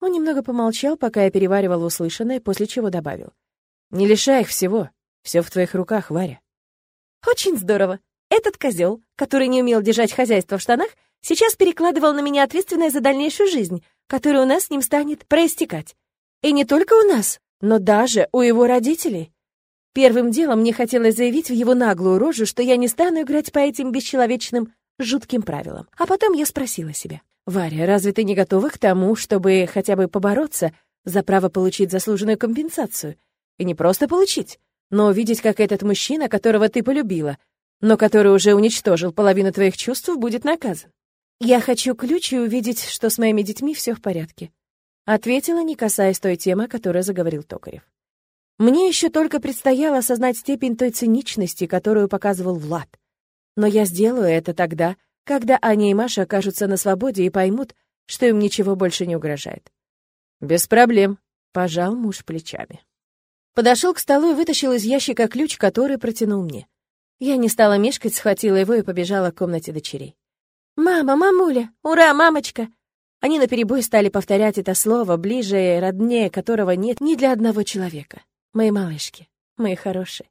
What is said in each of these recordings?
Он немного помолчал, пока я переваривал услышанное, после чего добавил. «Не лишай их всего. Все в твоих руках, Варя». «Очень здорово. Этот козел, который не умел держать хозяйство в штанах, сейчас перекладывал на меня ответственность за дальнейшую жизнь, которая у нас с ним станет проистекать. И не только у нас, но даже у его родителей. Первым делом мне хотелось заявить в его наглую рожу, что я не стану играть по этим бесчеловечным, жутким правилам. А потом я спросила себя, «Варя, разве ты не готова к тому, чтобы хотя бы побороться за право получить заслуженную компенсацию? И не просто получить, но увидеть, как этот мужчина, которого ты полюбила, но который уже уничтожил половину твоих чувств, будет наказан. Я хочу ключ и увидеть, что с моими детьми все в порядке», ответила, не касаясь той темы, о которой заговорил Токарев. Мне еще только предстояло осознать степень той циничности, которую показывал Влад. Но я сделаю это тогда, когда Аня и Маша окажутся на свободе и поймут, что им ничего больше не угрожает. «Без проблем», — пожал муж плечами. Подошел к столу и вытащил из ящика ключ, который протянул мне. Я не стала мешкать, схватила его и побежала к комнате дочерей. «Мама, мамуля! Ура, мамочка!» Они наперебой стали повторять это слово, ближе и роднее которого нет ни для одного человека. Мои малышки, мои хорошие.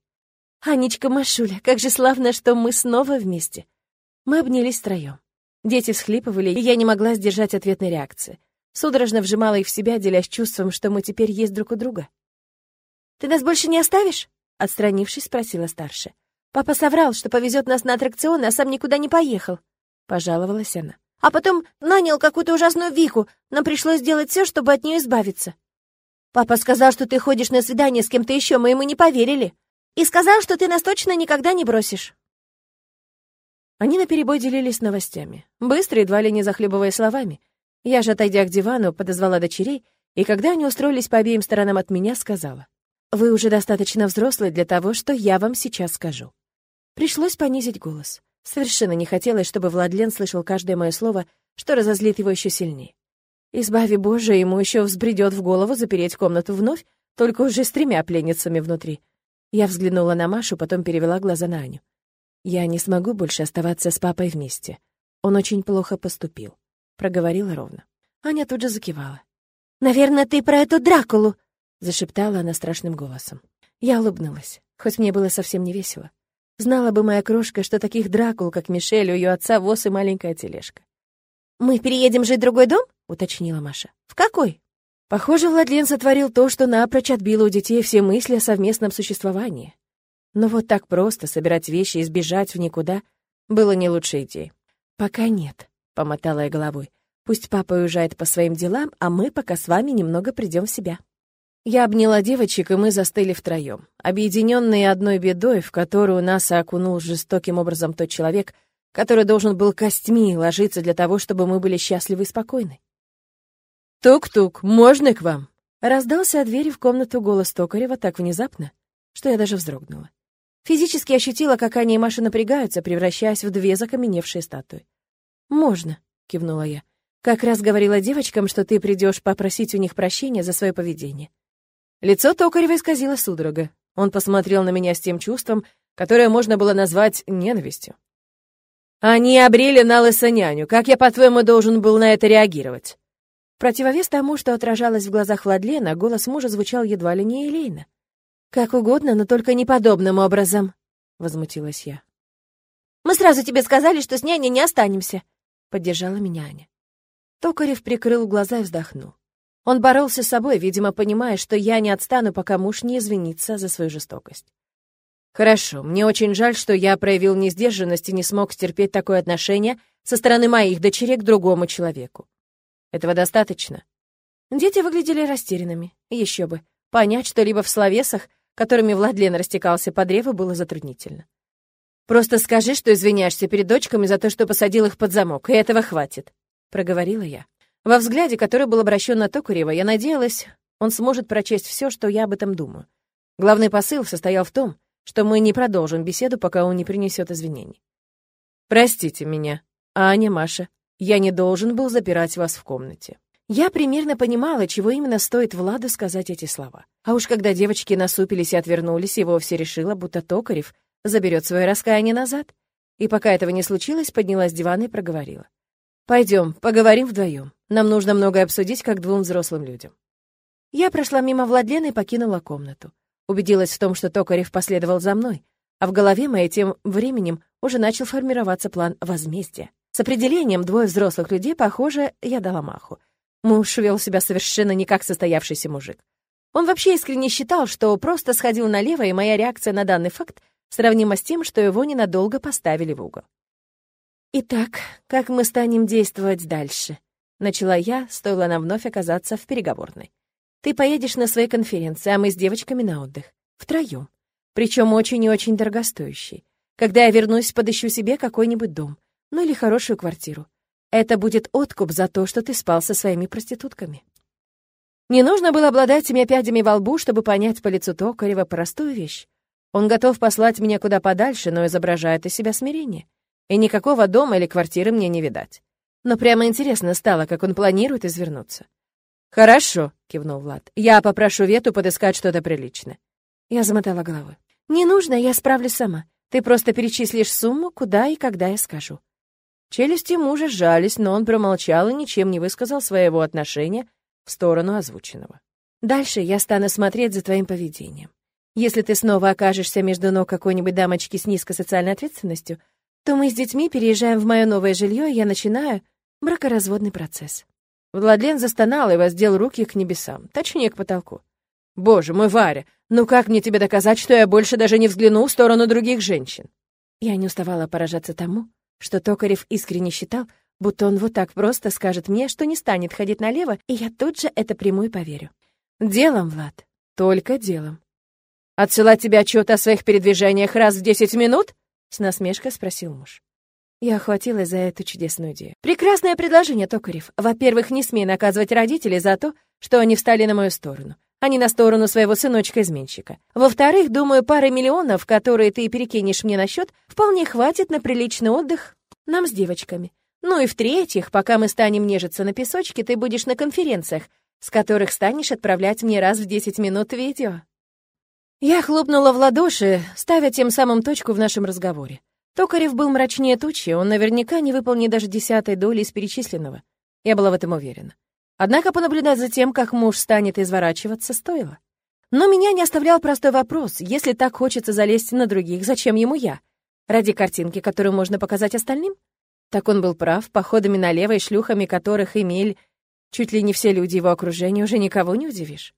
Анечка, Машуля, как же славно, что мы снова вместе. Мы обнялись втроем. Дети всхлипывали, и я не могла сдержать ответной реакции. Судорожно вжимала их в себя, делясь чувством, что мы теперь есть друг у друга. «Ты нас больше не оставишь?» Отстранившись, спросила старшая. «Папа соврал, что повезет нас на аттракционы, а сам никуда не поехал», — пожаловалась она. «А потом нанял какую-то ужасную Вику. Нам пришлось сделать все, чтобы от нее избавиться. Папа сказал, что ты ходишь на свидание с кем-то еще, мы ему не поверили. И сказал, что ты нас точно никогда не бросишь. Они наперебой делились новостями, быстро, едва ли не захлебывая словами. Я же, отойдя к дивану, подозвала дочерей, и когда они устроились по обеим сторонам от меня, сказала, «Вы уже достаточно взрослые для того, что я вам сейчас скажу». Пришлось понизить голос. Совершенно не хотелось, чтобы Владлен слышал каждое мое слово, что разозлит его еще сильнее. Избави Боже, ему еще взбредет в голову запереть комнату вновь, только уже с тремя пленницами внутри. Я взглянула на Машу, потом перевела глаза на Аню. «Я не смогу больше оставаться с папой вместе. Он очень плохо поступил», — проговорила ровно. Аня тут же закивала. «Наверное, ты про эту Дракулу!» — зашептала она страшным голосом. Я улыбнулась, хоть мне было совсем не весело. Знала бы моя крошка, что таких Дракул, как Мишель, у ее отца воз и маленькая тележка. «Мы переедем жить в другой дом?» уточнила Маша. «В какой?» Похоже, Владлен сотворил то, что напрочь отбило у детей все мысли о совместном существовании. Но вот так просто собирать вещи и сбежать в никуда было не лучшей идеей. «Пока нет», — помотала я головой. «Пусть папа уезжает по своим делам, а мы пока с вами немного придем в себя». Я обняла девочек, и мы застыли втроем, объединенные одной бедой, в которую нас окунул жестоким образом тот человек, который должен был костьми ложиться для того, чтобы мы были счастливы и спокойны. «Тук-тук, можно к вам?» Раздался от двери в комнату голос Токарева так внезапно, что я даже вздрогнула. Физически ощутила, как Аня и Маша напрягаются, превращаясь в две закаменевшие статуи. «Можно», — кивнула я. «Как раз говорила девочкам, что ты придешь попросить у них прощения за свое поведение». Лицо Токарева исказило судорога. Он посмотрел на меня с тем чувством, которое можно было назвать ненавистью. «Они обрели на лысо няню. Как я, по-твоему, должен был на это реагировать?» Противовес тому, что отражалось в глазах Владлена, голос мужа звучал едва ли не елейно. «Как угодно, но только не подобным образом», — возмутилась я. «Мы сразу тебе сказали, что с няней не останемся», — поддержала меня Аня. Токарев прикрыл глаза и вздохнул. Он боролся с собой, видимо, понимая, что я не отстану, пока муж не извинится за свою жестокость. «Хорошо, мне очень жаль, что я проявил несдержанность и не смог стерпеть такое отношение со стороны моих дочерей к другому человеку. Этого достаточно. Дети выглядели растерянными. Еще бы. Понять что-либо в словесах, которыми Владлен растекался по древу, было затруднительно. «Просто скажи, что извиняешься перед дочками за то, что посадил их под замок, и этого хватит», — проговорила я. Во взгляде, который был обращен на Токарева, я надеялась, он сможет прочесть все, что я об этом думаю. Главный посыл состоял в том, что мы не продолжим беседу, пока он не принесет извинений. «Простите меня, Аня, Маша, я не должен был запирать вас в комнате. Я примерно понимала, чего именно стоит Владу сказать эти слова. А уж когда девочки насупились и отвернулись, и вовсе решила, будто Токарев заберет свое раскаяние назад. И пока этого не случилось, поднялась с дивана и проговорила. Пойдем, поговорим вдвоем. Нам нужно многое обсудить, как двум взрослым людям. Я прошла мимо Владлена и покинула комнату. Убедилась в том, что Токарев последовал за мной, а в голове моей тем временем уже начал формироваться план возмездия. С определением двое взрослых людей, похоже, я дала маху. Муж вел себя совершенно не как состоявшийся мужик. Он вообще искренне считал, что просто сходил налево, и моя реакция на данный факт сравнима с тем, что его ненадолго поставили в угол. «Итак, как мы станем действовать дальше?» — начала я, стоило нам вновь оказаться в переговорной. «Ты поедешь на свои конференции, а мы с девочками на отдых. Втроем. Причем очень и очень дорогостоящий. Когда я вернусь, подыщу себе какой-нибудь дом, ну или хорошую квартиру. Это будет откуп за то, что ты спал со своими проститутками. Не нужно было обладать семя пядями во лбу, чтобы понять по лицу Токарева простую вещь. Он готов послать меня куда подальше, но изображает из себя смирение. И никакого дома или квартиры мне не видать. Но прямо интересно стало, как он планирует извернуться. «Хорошо», — кивнул Влад. «Я попрошу Вету подыскать что-то приличное». Я замотала головой. «Не нужно, я справлюсь сама. Ты просто перечислишь сумму, куда и когда я скажу». Челюсти мужа сжались, но он промолчал и ничем не высказал своего отношения в сторону озвученного. «Дальше я стану смотреть за твоим поведением. Если ты снова окажешься между ног какой-нибудь дамочки с низкой социальной ответственностью, то мы с детьми переезжаем в мое новое жилье, и я начинаю бракоразводный процесс». Владлен застонал и воздел руки к небесам, точнее, к потолку. «Боже мой, Варя, ну как мне тебе доказать, что я больше даже не взгляну в сторону других женщин?» Я не уставала поражаться тому, что Токарев искренне считал, будто он вот так просто скажет мне, что не станет ходить налево, и я тут же это приму и поверю. Делом, Влад, только делом. «Отсылать тебе отчет о своих передвижениях раз в десять минут?» — с насмешкой спросил муж. Я охватилась за эту чудесную идею. «Прекрасное предложение, Токарев. Во-первых, не смей наказывать родителей за то, что они встали на мою сторону, а не на сторону своего сыночка-изменщика. Во-вторых, думаю, пары миллионов, которые ты перекинешь мне на счет, вполне хватит на приличный отдых нам с девочками. Ну и в-третьих, пока мы станем нежиться на песочке, ты будешь на конференциях, с которых станешь отправлять мне раз в 10 минут видео. Я хлопнула в ладоши, ставя тем самым точку в нашем разговоре. Токарев был мрачнее тучи, он наверняка не выполнит даже десятой доли из перечисленного. Я была в этом уверена. Однако понаблюдать за тем, как муж станет изворачиваться, стоило. Но меня не оставлял простой вопрос. Если так хочется залезть на других, зачем ему я? Ради картинки, которую можно показать остальным? Так он был прав, походами налево и шлюхами, которых имели чуть ли не все люди его окружения, уже никого не удивишь.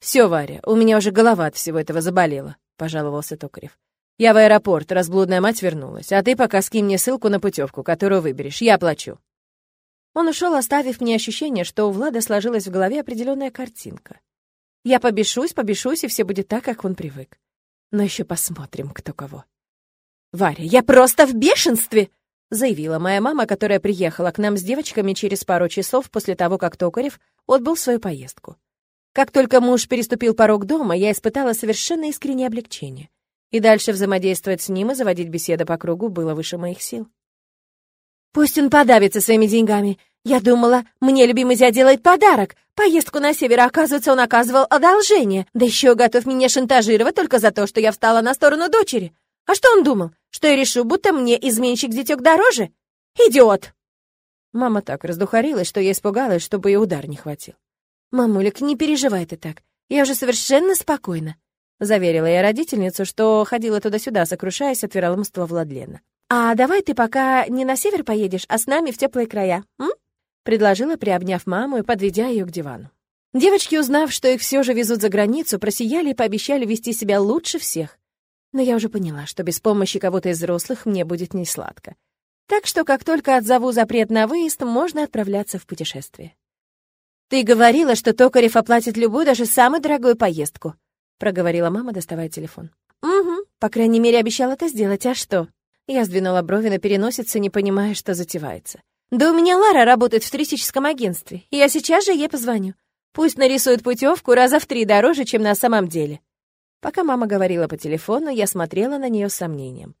Все, Варя, у меня уже голова от всего этого заболела», — пожаловался Токарев. «Я в аэропорт, разблудная мать вернулась, а ты пока скинь мне ссылку на путевку, которую выберешь, я плачу». Он ушел, оставив мне ощущение, что у Влада сложилась в голове определенная картинка. Я побешусь, побешусь, и все будет так, как он привык. Но еще посмотрим, кто кого. «Варя, я просто в бешенстве!» заявила моя мама, которая приехала к нам с девочками через пару часов после того, как Токарев отбыл свою поездку. Как только муж переступил порог дома, я испытала совершенно искреннее облегчение. И дальше взаимодействовать с ним и заводить беседы по кругу было выше моих сил. «Пусть он подавится своими деньгами. Я думала, мне любимый зять делает подарок. Поездку на север, оказывается, он оказывал одолжение. Да еще готов меня шантажировать только за то, что я встала на сторону дочери. А что он думал? Что я решу, будто мне изменщик-зятёк дороже? Идиот!» Мама так раздухарилась, что я испугалась, чтобы и удар не хватил. «Мамулик, не переживай ты так. Я уже совершенно спокойна», — заверила я родительницу, что ходила туда-сюда, сокрушаясь от вероломства Владлена. «А давай ты пока не на север поедешь, а с нами в теплые края, м?» — предложила, приобняв маму и подведя ее к дивану. Девочки, узнав, что их все же везут за границу, просияли и пообещали вести себя лучше всех. Но я уже поняла, что без помощи кого-то из взрослых мне будет не сладко. Так что, как только отзову запрет на выезд, можно отправляться в путешествие. «Ты говорила, что Токарев оплатит любую, даже самую дорогую поездку», — проговорила мама, доставая телефон. «Угу, по крайней мере, обещал это сделать, а что?» Я сдвинула брови на переносице, не понимая, что затевается. «Да у меня Лара работает в туристическом агентстве, и я сейчас же ей позвоню. Пусть нарисует путевку раза в три дороже, чем на самом деле. Пока мама говорила по телефону, я смотрела на нее с сомнением.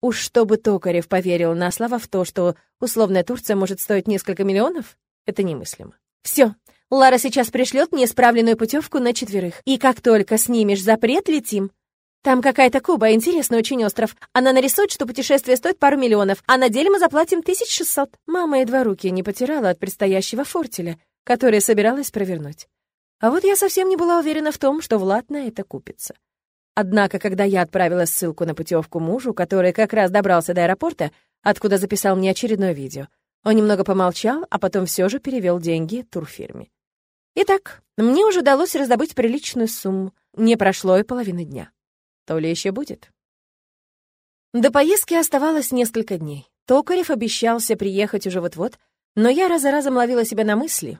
Уж чтобы Токарев поверил на слово в то, что условная Турция может стоить несколько миллионов, это немыслимо. Все, Лара сейчас пришлет мне справленную путевку на четверых, и как только снимешь запрет, летим. Там какая-то Куба, интересный очень остров. Она нарисует, что путешествие стоит пару миллионов, а на деле мы заплатим 1600. Мама едва руки не потеряла от предстоящего фортеля, который собиралась провернуть. А вот я совсем не была уверена в том, что Влад на это купится. Однако, когда я отправила ссылку на путевку мужу, который как раз добрался до аэропорта, откуда записал мне очередное видео, он немного помолчал, а потом все же перевел деньги турфирме. Итак, мне уже удалось раздобыть приличную сумму. Не прошло и половины дня. То ли еще будет. До поездки оставалось несколько дней. Токарев обещался приехать уже вот-вот, но я раз за разом ловила себя на мысли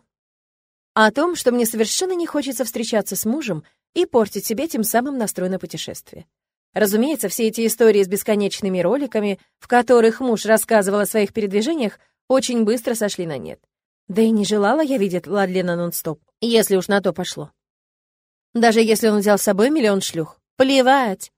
о том, что мне совершенно не хочется встречаться с мужем и портить себе тем самым настрой на путешествие. Разумеется, все эти истории с бесконечными роликами, в которых муж рассказывал о своих передвижениях, очень быстро сошли на нет. Да и не желала я видеть Ладлина нон-стоп, если уж на то пошло. Даже если он взял с собой миллион шлюх. Плевать.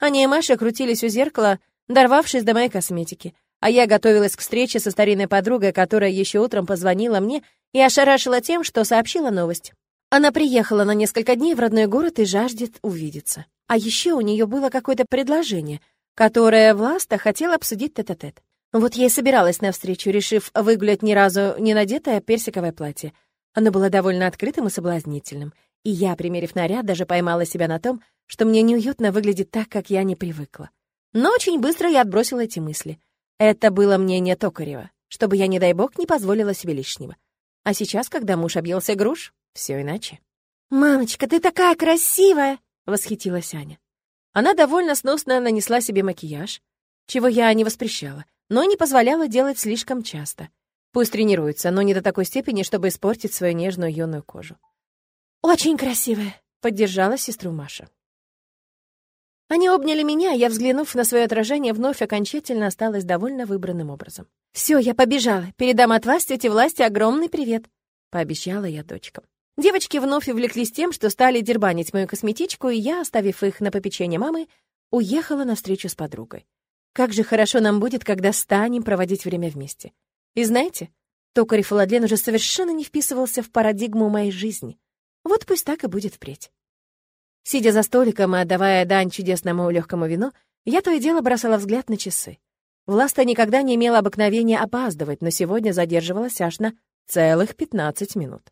Аня и Маша крутились у зеркала, дорвавшись до моей косметики, а я готовилась к встрече со старинной подругой, которая еще утром позвонила мне и ошарашила тем, что сообщила новость. Она приехала на несколько дней в родной город и жаждет увидеться. А еще у нее было какое-то предложение, которое Власта хотела обсудить тет-а-тет. -тет. Вот я и собиралась навстречу, решив выгулять ни разу не надетое персиковое платье. Оно было довольно открытым и соблазнительным, и я, примерив наряд, даже поймала себя на том, что мне неуютно выглядит так, как я не привыкла. Но очень быстро я отбросила эти мысли. Это было мнение Токарева, чтобы я, не дай бог, не позволила себе лишнего. А сейчас, когда муж объелся груш, все иначе. «Мамочка, ты такая красивая!» — восхитилась Аня. Она довольно сносно нанесла себе макияж, чего я не воспрещала, но не позволяла делать слишком часто. Пусть тренируется, но не до такой степени, чтобы испортить свою нежную юную кожу. «Очень красивая!» — поддержала сестру Маша. Они обняли меня, я, взглянув на свое отражение, вновь окончательно осталась довольно выбранным образом. «Все, я побежала. Передам от вас, тете власти, огромный привет», — пообещала я дочкам. Девочки вновь увлеклись тем, что стали дербанить мою косметичку, и я, оставив их на попечение мамы, уехала на встречу с подругой. Как же хорошо нам будет, когда станем проводить время вместе. И знаете, Токарев Ладлен уже совершенно не вписывался в парадигму моей жизни. Вот пусть так и будет впредь. Сидя за столиком и отдавая дань чудесному легкому вину, я то и дело бросала взгляд на часы. Власта никогда не имела обыкновения опаздывать, но сегодня задерживалась аж на целых 15 минут.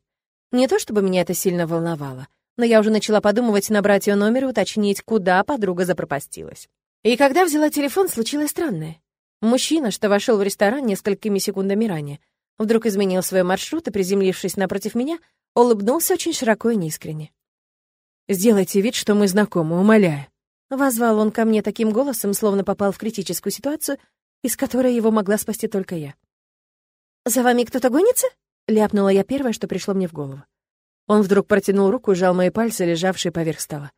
Не то чтобы меня это сильно волновало, но я уже начала подумывать набрать ее номер и уточнить, куда подруга запропастилась. И когда взяла телефон, случилось странное. Мужчина, что вошел в ресторан несколькими секундами ранее, вдруг изменил свой маршрут и, приземлившись напротив меня, улыбнулся очень широко и неискренне. «Сделайте вид, что мы знакомы, умоляю». Возвал он ко мне таким голосом, словно попал в критическую ситуацию, из которой его могла спасти только я. «За вами кто-то гонится?» — ляпнула я первое, что пришло мне в голову. Он вдруг протянул руку и сжал мои пальцы, лежавшие поверх стола.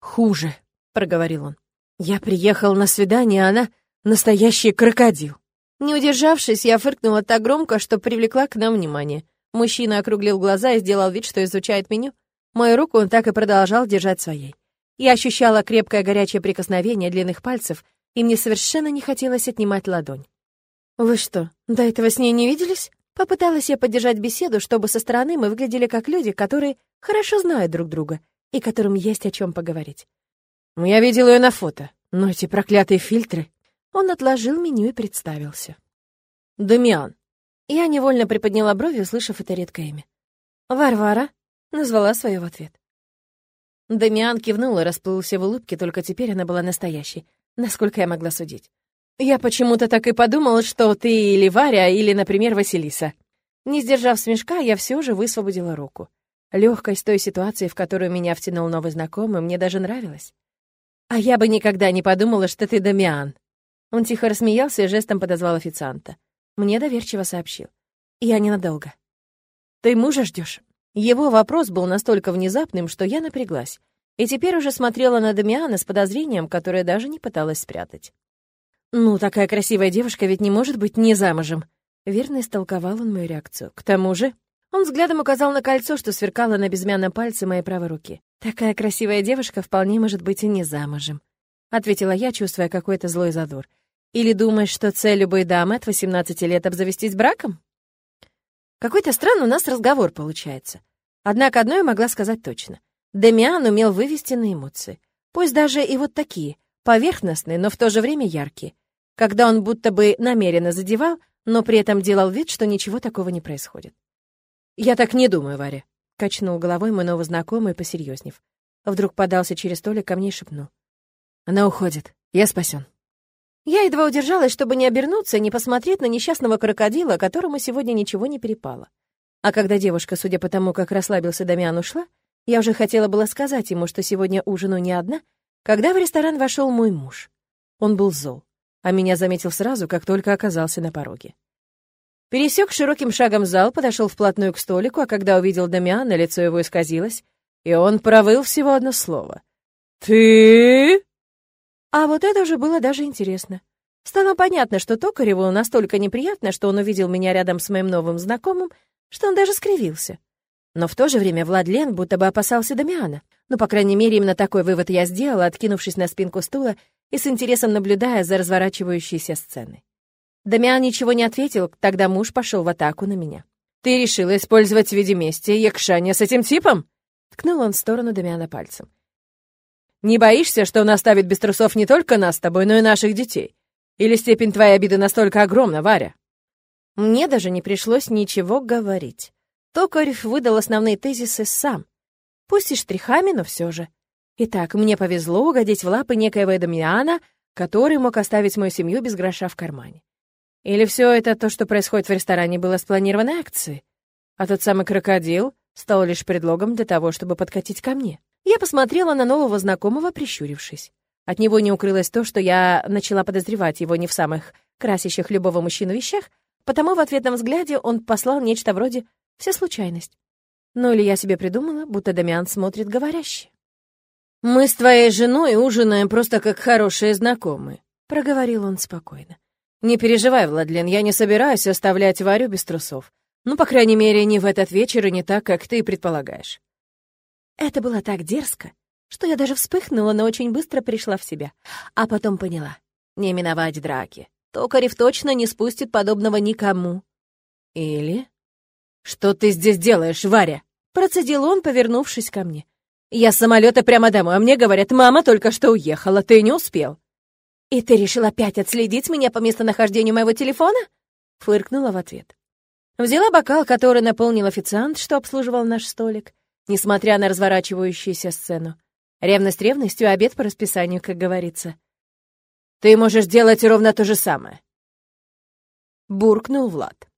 «Хуже», — проговорил он. «Я приехал на свидание, а она — настоящий крокодил». Не удержавшись, я фыркнула так громко, что привлекла к нам внимание. Мужчина округлил глаза и сделал вид, что изучает меню. Мою руку он так и продолжал держать своей. Я ощущала крепкое горячее прикосновение длинных пальцев, и мне совершенно не хотелось отнимать ладонь. «Вы что, до этого с ней не виделись?» Попыталась я поддержать беседу, чтобы со стороны мы выглядели как люди, которые хорошо знают друг друга и которым есть о чем поговорить. «Ну, «Я видел ее на фото, но эти проклятые фильтры...» Он отложил меню и представился. «Дамиан, я невольно приподняла брови, услышав это редкое имя. «Варвара», — назвала свое в ответ. Дамиан кивнул и расплылся в улыбке, только теперь она была настоящей, насколько я могла судить. «Я почему-то так и подумала, что ты или Варя, или, например, Василиса». Не сдержав смешка, я все же высвободила руку. Легкость той ситуации, в которую меня втянул новый знакомый, мне даже нравилась. «А я бы никогда не подумала, что ты Дамиан». Он тихо рассмеялся и жестом подозвал официанта. Мне доверчиво сообщил. «Я ненадолго». «Ты мужа ждешь? Его вопрос был настолько внезапным, что я напряглась, и теперь уже смотрела на Дамиана с подозрением, которое даже не пыталась спрятать. «Ну, такая красивая девушка ведь не может быть не замужем», — верно истолковал он мою реакцию. «К тому же...» Он взглядом указал на кольцо, что сверкало на безымянном пальце моей правой руки. «Такая красивая девушка вполне может быть и не замужем», — ответила я, чувствуя какой-то злой задор. Или думаешь, что цель любой дамы от 18 лет обзавестись браком? Какой-то странный у нас разговор получается. Однако одно я могла сказать точно. Демиан умел вывести на эмоции. Пусть даже и вот такие, поверхностные, но в то же время яркие. Когда он будто бы намеренно задевал, но при этом делал вид, что ничего такого не происходит. «Я так не думаю, Варя», — качнул головой мой новый знакомый, посерьезнев. Вдруг подался через столик ко мне и шепнул. «Она уходит. Я спасен». Я едва удержалась, чтобы не обернуться и не посмотреть на несчастного крокодила, которому сегодня ничего не перепало. А когда девушка, судя по тому, как расслабился Дамиан, ушла, я уже хотела было сказать ему, что сегодня ужину не одна, когда в ресторан вошел мой муж. Он был зол, а меня заметил сразу, как только оказался на пороге. Пересек широким шагом зал, подошел вплотную к столику, а когда увидел Дамиана, лицо его исказилось, и он провыл всего одно слово. «Ты?» А вот это уже было даже интересно. Стало понятно, что Токареву настолько неприятно, что он увидел меня рядом с моим новым знакомым, что он даже скривился. Но в то же время Владлен будто бы опасался Дамиана. Ну, по крайней мере, именно такой вывод я сделала, откинувшись на спинку стула и с интересом наблюдая за разворачивающейся сценой. Дамиан ничего не ответил, тогда муж пошел в атаку на меня. «Ты решила использовать в виде мести якшания с этим типом?» Ткнул он в сторону Дамиана пальцем. Не боишься, что он оставит без трусов не только нас с тобой, но и наших детей? Или степень твоей обиды настолько огромна, Варя?» Мне даже не пришлось ничего говорить. Токарев выдал основные тезисы сам. Пусть и штрихами, но все же. Итак, мне повезло угодить в лапы некоего Эдамиана, который мог оставить мою семью без гроша в кармане. Или все это то, что происходит в ресторане, было спланированной акцией? А тот самый крокодил стал лишь предлогом для того, чтобы подкатить ко мне. Я посмотрела на нового знакомого, прищурившись. От него не укрылось то, что я начала подозревать его не в самых красящих любого мужчину вещах, потому в ответном взгляде он послал нечто вроде «вся случайность». Ну или я себе придумала, будто Дамиан смотрит говорящий. «Мы с твоей женой ужинаем просто как хорошие знакомые», — проговорил он спокойно. «Не переживай, Владлен, я не собираюсь оставлять Варю без трусов. Ну, по крайней мере, не в этот вечер и не так, как ты предполагаешь. Это было так дерзко, что я даже вспыхнула, но очень быстро пришла в себя. А потом поняла. Не миновать драки. Токарев точно не спустит подобного никому. Или... «Что ты здесь делаешь, Варя?» Процедил он, повернувшись ко мне. «Я с самолета прямо домой, а мне говорят, мама только что уехала, ты не успел». «И ты решил опять отследить меня по местонахождению моего телефона?» Фыркнула в ответ. Взяла бокал, который наполнил официант, что обслуживал наш столик, несмотря на разворачивающуюся сцену. Ревность ревностью, обед по расписанию, как говорится. «Ты можешь делать ровно то же самое», — буркнул Влад.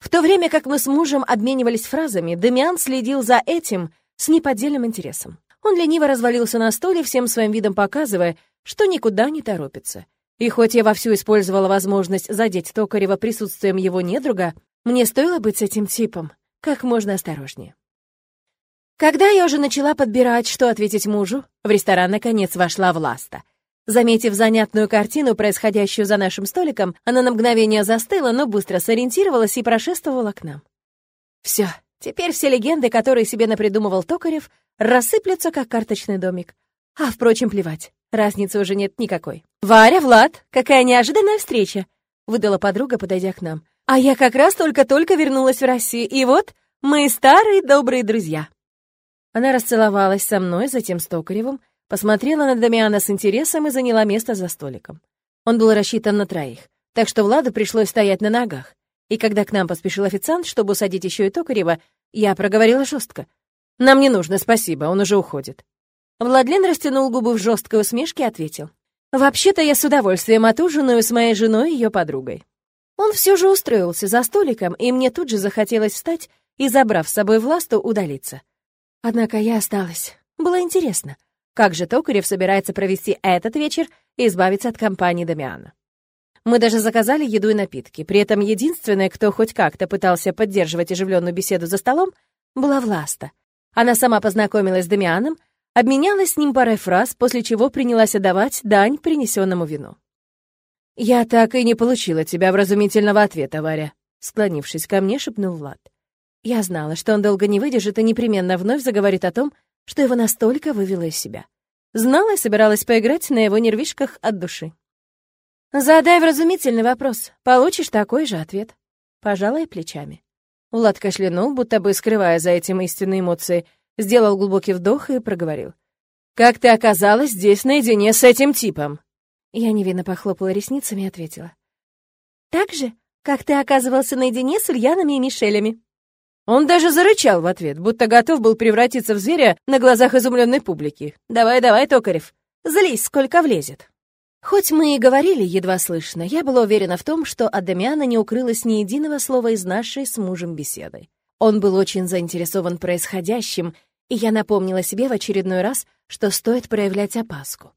В то время как мы с мужем обменивались фразами, Демиан следил за этим с неподдельным интересом. Он лениво развалился на столе, всем своим видом показывая, что никуда не торопится. И хоть я вовсю использовала возможность задеть Токарева присутствием его недруга, мне стоило быть с этим типом как можно осторожнее. Когда я уже начала подбирать, что ответить мужу, в ресторан наконец вошла Власта. Заметив занятную картину, происходящую за нашим столиком, она на мгновение застыла, но быстро сориентировалась и прошествовала к нам. Все, теперь все легенды, которые себе напридумывал Токарев, рассыплются, как карточный домик. А, впрочем, плевать, разницы уже нет никакой. «Варя, Влад, какая неожиданная встреча!» — выдала подруга, подойдя к нам. «А я как раз только-только вернулась в Россию, и вот мы старые добрые друзья». Она расцеловалась со мной, затем с Токаревым, посмотрела на Дамиана с интересом и заняла место за столиком. Он был рассчитан на троих, так что Владу пришлось стоять на ногах. И когда к нам поспешил официант, чтобы усадить еще и Токарева, я проговорила жестко. «Нам не нужно, спасибо, он уже уходит». Владлен растянул губы в жесткой усмешке и ответил. «Вообще-то я с удовольствием отужинаю с моей женой и ее подругой». Он все же устроился за столиком, и мне тут же захотелось встать и, забрав с собой Власту, удалиться. Однако я осталась. Было интересно, как же Токарев собирается провести этот вечер и избавиться от компании Дамиана. Мы даже заказали еду и напитки. При этом единственная, кто хоть как-то пытался поддерживать оживленную беседу за столом, была Власта. Она сама познакомилась с Дамианом, обменялась с ним парой фраз, после чего принялась отдавать дань принесенному вину. «Я так и не получила тебя вразумительного ответа, Варя», склонившись ко мне, шепнул Влад. Я знала, что он долго не выдержит и непременно вновь заговорит о том, что его настолько вывело из себя. Знала и собиралась поиграть на его нервишках от души. «Задай вразумительный вопрос, получишь такой же ответ». Пожалуй, плечами. Влад кашлянул, будто бы скрывая за этим истинные эмоции, сделал глубокий вдох и проговорил. «Как ты оказалась здесь наедине с этим типом?» Я невинно похлопала ресницами и ответила. «Так же, как ты оказывался наедине с Ульянами и Мишелями». Он даже зарычал в ответ, будто готов был превратиться в зверя на глазах изумленной публики. «Давай, давай, Токарев, злись, сколько влезет». Хоть мы и говорили едва слышно, я была уверена в том, что от Дамиана не укрылось ни единого слова из нашей с мужем беседы. Он был очень заинтересован происходящим, и я напомнила себе в очередной раз, что стоит проявлять опаску.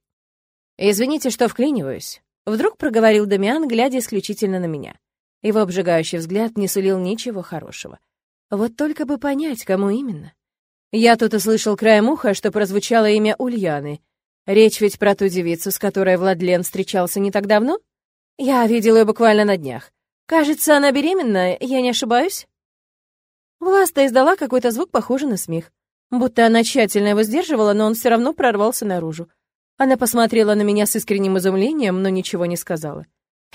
«Извините, что вклиниваюсь», — вдруг проговорил Дамиан, глядя исключительно на меня. Его обжигающий взгляд не сулил ничего хорошего. Вот только бы понять, кому именно. Я тут услышал краем уха, что прозвучало имя Ульяны. Речь ведь про ту девицу, с которой Владлен встречался не так давно? Я видел ее буквально на днях. Кажется, она беременна, я не ошибаюсь? Власта издала какой-то звук, похожий на смех. Будто она тщательно его сдерживала, но он все равно прорвался наружу. Она посмотрела на меня с искренним изумлением, но ничего не сказала.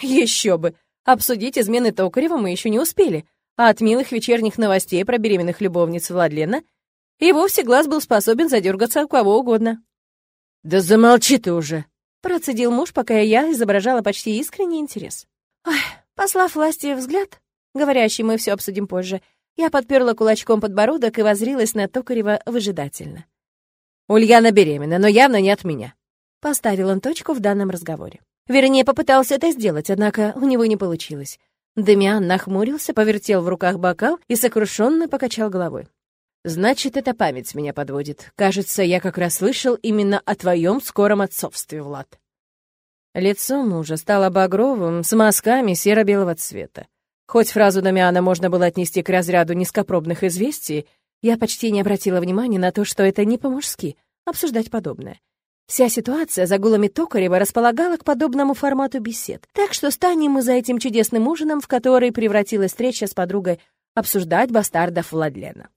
Еще бы! Обсудить измены Токарева мы еще не успели, а от милых вечерних новостей про беременных любовниц Владлена и вовсе глаз был способен задергаться у кого угодно. «Да замолчи ты уже!» — процедил муж, пока я изображала почти искренний интерес. Ой, послав власти взгляд, говорящий «мы все обсудим позже», я подперла кулачком подбородок и возрилась на Токарева выжидательно. «Ульяна беременна, но явно не от меня», — поставил он точку в данном разговоре. Вернее, попытался это сделать, однако у него не получилось. Демиан нахмурился, повертел в руках бокал и сокрушенно покачал головой. «Значит, эта память меня подводит. Кажется, я как раз слышал именно о твоем скором отцовстве, Влад». Лицо мужа стало багровым, с мазками серо-белого цвета. Хоть фразу Дамиана можно было отнести к разряду низкопробных известий, я почти не обратила внимания на то, что это не по-мужски обсуждать подобное. Вся ситуация за гулами Токарева располагала к подобному формату бесед. Так что станем мы за этим чудесным ужином, в который превратилась встреча с подругой, обсуждать бастардов Владлена.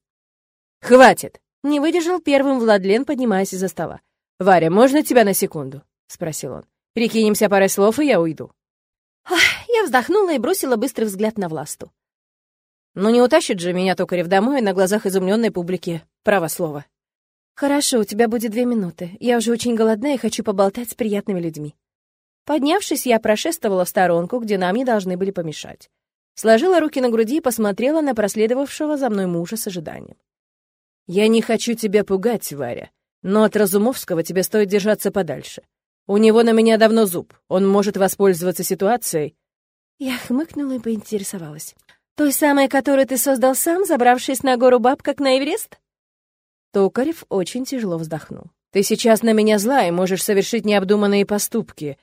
«Хватит!» — не выдержал первым Владлен, поднимаясь из-за стола. «Варя, можно тебя на секунду?» — спросил он. «Перекинемся парой слов, и я уйду». Ах, я вздохнула и бросила быстрый взгляд на Власту. Ну не утащит же меня Токарев домой на глазах изумленной публики. Право слово. Хорошо, у тебя будет две минуты. Я уже очень голодна и хочу поболтать с приятными людьми. Поднявшись, я прошествовала в сторонку, где нам не должны были помешать. Сложила руки на груди и посмотрела на проследовавшего за мной мужа с ожиданием. «Я не хочу тебя пугать, Варя, но от Разумовского тебе стоит держаться подальше. У него на меня давно зуб. Он может воспользоваться ситуацией. Я хмыкнула и поинтересовалась. Той самой, которую ты создал сам, забравшись на гору баб, как на Эверест? Токарев очень тяжело вздохнул. Ты сейчас на меня зла и можешь совершить необдуманные поступки.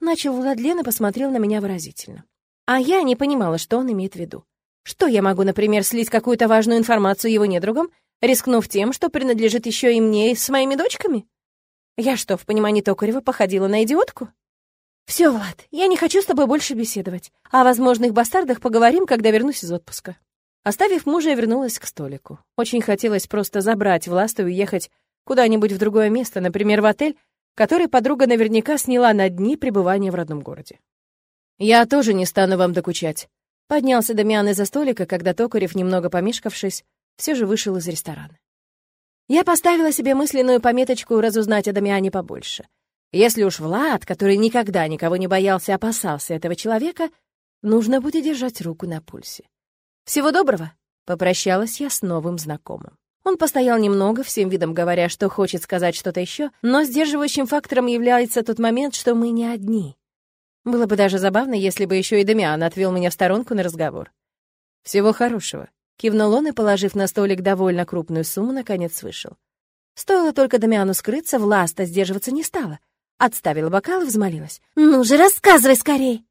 Начал Владлен и посмотрел на меня выразительно. А я не понимала, что он имеет в виду. Что я могу, например, слить какую-то важную информацию его недругам, рискнув тем, что принадлежит еще и мне и с моими дочками? Я что, в понимании Токарева походила на идиотку? Все, Влад, я не хочу с тобой больше беседовать. О возможных бастардах поговорим, когда вернусь из отпуска. Оставив мужа, я вернулась к столику. Очень хотелось просто забрать Власта и уехать куда-нибудь в другое место, например, в отель, который подруга наверняка сняла на дни пребывания в родном городе. «Я тоже не стану вам докучать». Поднялся Дамиан из-за столика, когда Токарев, немного помешкавшись, все же вышел из ресторана. Я поставила себе мысленную пометочку разузнать о Дамиане побольше. Если уж Влад, который никогда никого не боялся, опасался этого человека, нужно будет держать руку на пульсе. «Всего доброго!» — попрощалась я с новым знакомым. Он постоял немного, всем видом говоря, что хочет сказать что-то еще, но сдерживающим фактором является тот момент, что мы не одни. Было бы даже забавно, если бы еще и Дамиан отвел меня в сторонку на разговор. «Всего хорошего», Кивнул он и, положив на столик довольно крупную сумму, наконец вышел. Стоило только Дамиану скрыться, Власта сдерживаться не стала. Отставила бокал и взмолилась. «Ну же, рассказывай скорей!»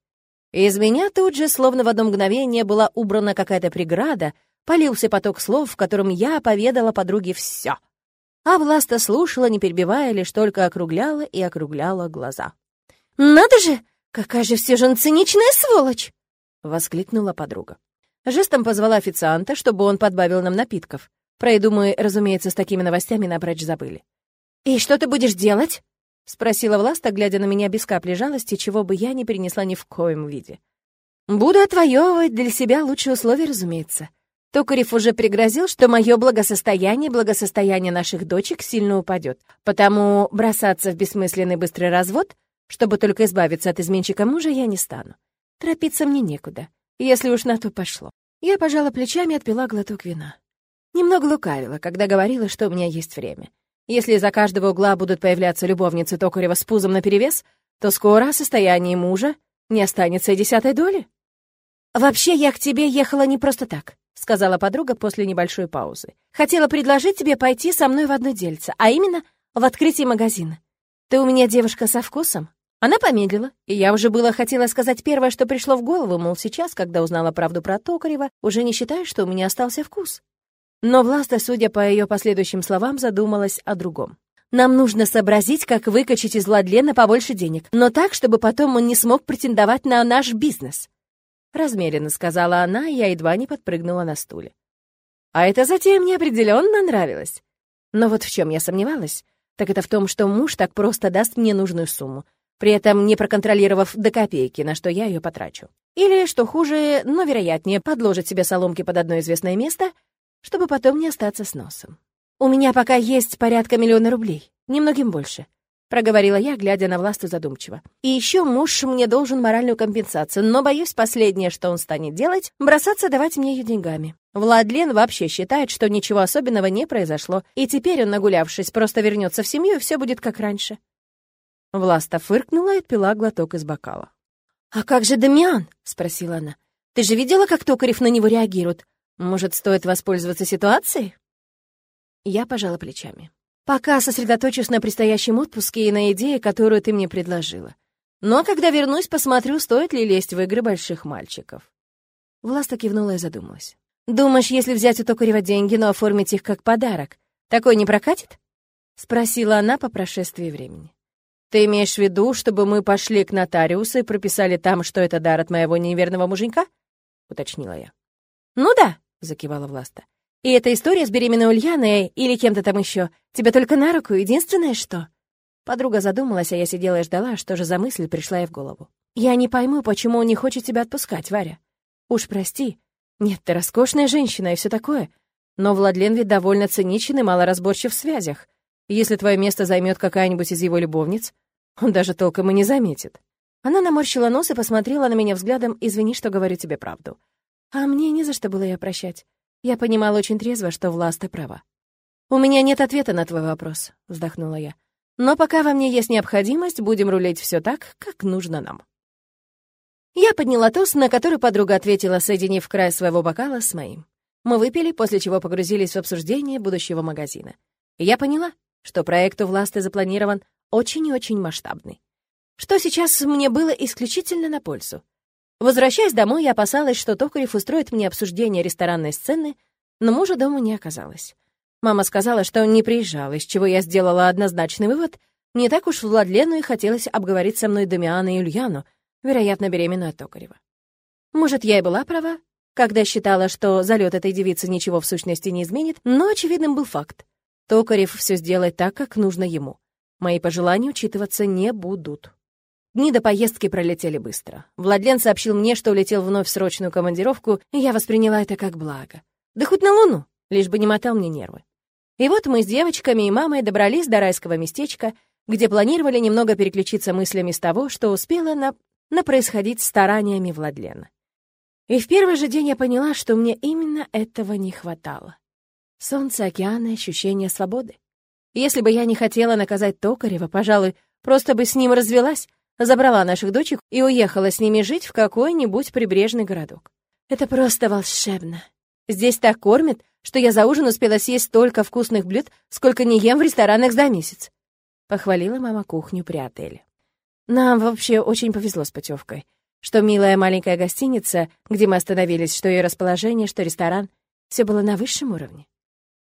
Из меня тут же, словно в одно мгновение, была убрана какая-то преграда, полился поток слов, в котором я поведала подруге все. А Власта слушала, не перебивая, лишь только округляла и округляла глаза. «Надо же! Какая же все же циничная сволочь!» — воскликнула подруга. Жестом позвала официанта, чтобы он подбавил нам напитков. Про еду мы, разумеется, с такими новостями напрочь забыли. «И что ты будешь делать?» — спросила Власта, глядя на меня без капли жалости, чего бы я не перенесла ни в коем виде. «Буду отвоевывать для себя лучшие условия, разумеется», Токарев уже пригрозил, что мое благосостояние и благосостояние наших дочек сильно упадет. Потому бросаться в бессмысленный быстрый развод, чтобы только избавиться от изменщика мужа, я не стану. Торопиться мне некуда, если уж на то пошло. Я пожала плечами и отпила глоток вина. Немного лукавила, когда говорила, что у меня есть время. Если из-за каждого угла будут появляться любовницы Токарева с пузом наперевес, то скоро о состоянии мужа не останется и десятой доли. «Вообще, я к тебе ехала не просто так», — сказала подруга после небольшой паузы. «Хотела предложить тебе пойти со мной в одно дельце, а именно в открытие магазина. Ты у меня девушка со вкусом». Она помедлила, и я уже было хотела сказать первое, что пришло в голову, мол, сейчас, когда узнала правду про Токарева, уже не считаю, что у меня остался вкус. Но Власта, судя по ее последующим словам, задумалась о другом. Нам нужно сообразить, как выкачать из Владлена побольше денег, но так, чтобы потом он не смог претендовать на наш бизнес. Размеренно сказала она, и я едва не подпрыгнула на стуле. А эта затея мне определенно нравилась. Но вот в чем я сомневалась, так это в том, что муж так просто даст мне нужную сумму, при этом не проконтролировав до копейки, на что я ее потрачу. Или, что хуже, но вероятнее, подложит себе соломки под одно известное место, чтобы потом не остаться с носом. У меня пока есть порядка миллиона рублей, немногим больше проговорила я, глядя на Власту задумчиво. И еще муж мне должен моральную компенсацию, но боюсь, последнее, что он станет делать, бросаться давать мне ее деньгами. Владлен вообще считает, что ничего особенного не произошло, и теперь он, нагулявшись, просто вернется в семью, и все будет как раньше. Власта фыркнула и отпила глоток из бокала. «А как же Дамиан?» — спросила она. «Ты же видела, как Токарев на него реагирует? Может, стоит воспользоваться ситуацией?» Я пожала плечами. Пока сосредоточусь на предстоящем отпуске и на идее, которую ты мне предложила. Но когда вернусь, посмотрю, стоит ли лезть в игры больших мальчиков». Власта кивнула и задумалась. «Думаешь, если взять у Токарева деньги, но оформить их как подарок, такой не прокатит?» — спросила она по прошествии времени. «Ты имеешь в виду, чтобы мы пошли к нотариусу и прописали там, что это дар от моего неверного муженька?» — уточнила я. «Ну да», — закивала Власта. И эта история с беременной Ульяной или кем-то там еще тебе только на руку, единственное что...» Подруга задумалась, а я сидела и ждала, что же за мысль пришла ей в голову. «Я не пойму, почему он не хочет тебя отпускать, Варя. Уж прости. Нет, ты роскошная женщина и все такое. Но Владлен ведь довольно циничен и малоразборчив в связях. Если твое место займет какая-нибудь из его любовниц, он даже толком и не заметит». Она наморщила нос и посмотрела на меня взглядом «Извини, что говорю тебе правду». А мне не за что было ее прощать. Я понимала очень трезво, что Власта права. «У меня нет ответа на твой вопрос», — вздохнула я. «Но пока во мне есть необходимость, будем рулить все так, как нужно нам». Я подняла тост, на который подруга ответила, соединив край своего бокала с моим. Мы выпили, после чего погрузились в обсуждение будущего магазина. Я поняла, что проект у Власты запланирован очень и очень масштабный. Что сейчас мне было исключительно на пользу. Возвращаясь домой, я опасалась, что Токарев устроит мне обсуждение ресторанной сцены, но мужа дома не оказалось. Мама сказала, что он не приезжал, из чего я сделала однозначный вывод. Не так уж Владлену и хотелось обговорить со мной Дамиана и Ульяну, вероятно, беременную от Токарева. Может, я и была права, когда считала, что залет этой девицы ничего в сущности не изменит, но очевидным был факт. Токарев все сделает так, как нужно ему. Мои пожелания учитываться не будут. Дни до поездки пролетели быстро. Владлен сообщил мне, что улетел вновь в срочную командировку, и я восприняла это как благо. Да хоть на Луну, лишь бы не мотал мне нервы. И вот мы с девочками и мамой добрались до райского местечка, где планировали немного переключиться мыслями с того, что успело на, на происходить стараниями Владлена. И в первый же день я поняла, что мне именно этого не хватало. Солнце, океаны, ощущение свободы. Если бы я не хотела наказать Токарева, пожалуй, просто бы с ним развелась, забрала наших дочек и уехала с ними жить в какой-нибудь прибрежный городок. Это просто волшебно. Здесь так кормят, что я за ужин успела съесть столько вкусных блюд, сколько не ем в ресторанах за месяц. Похвалила мама кухню при отеле. Нам вообще очень повезло с путевкой. Что милая маленькая гостиница, где мы остановились, что ее расположение, что ресторан, все было на высшем уровне.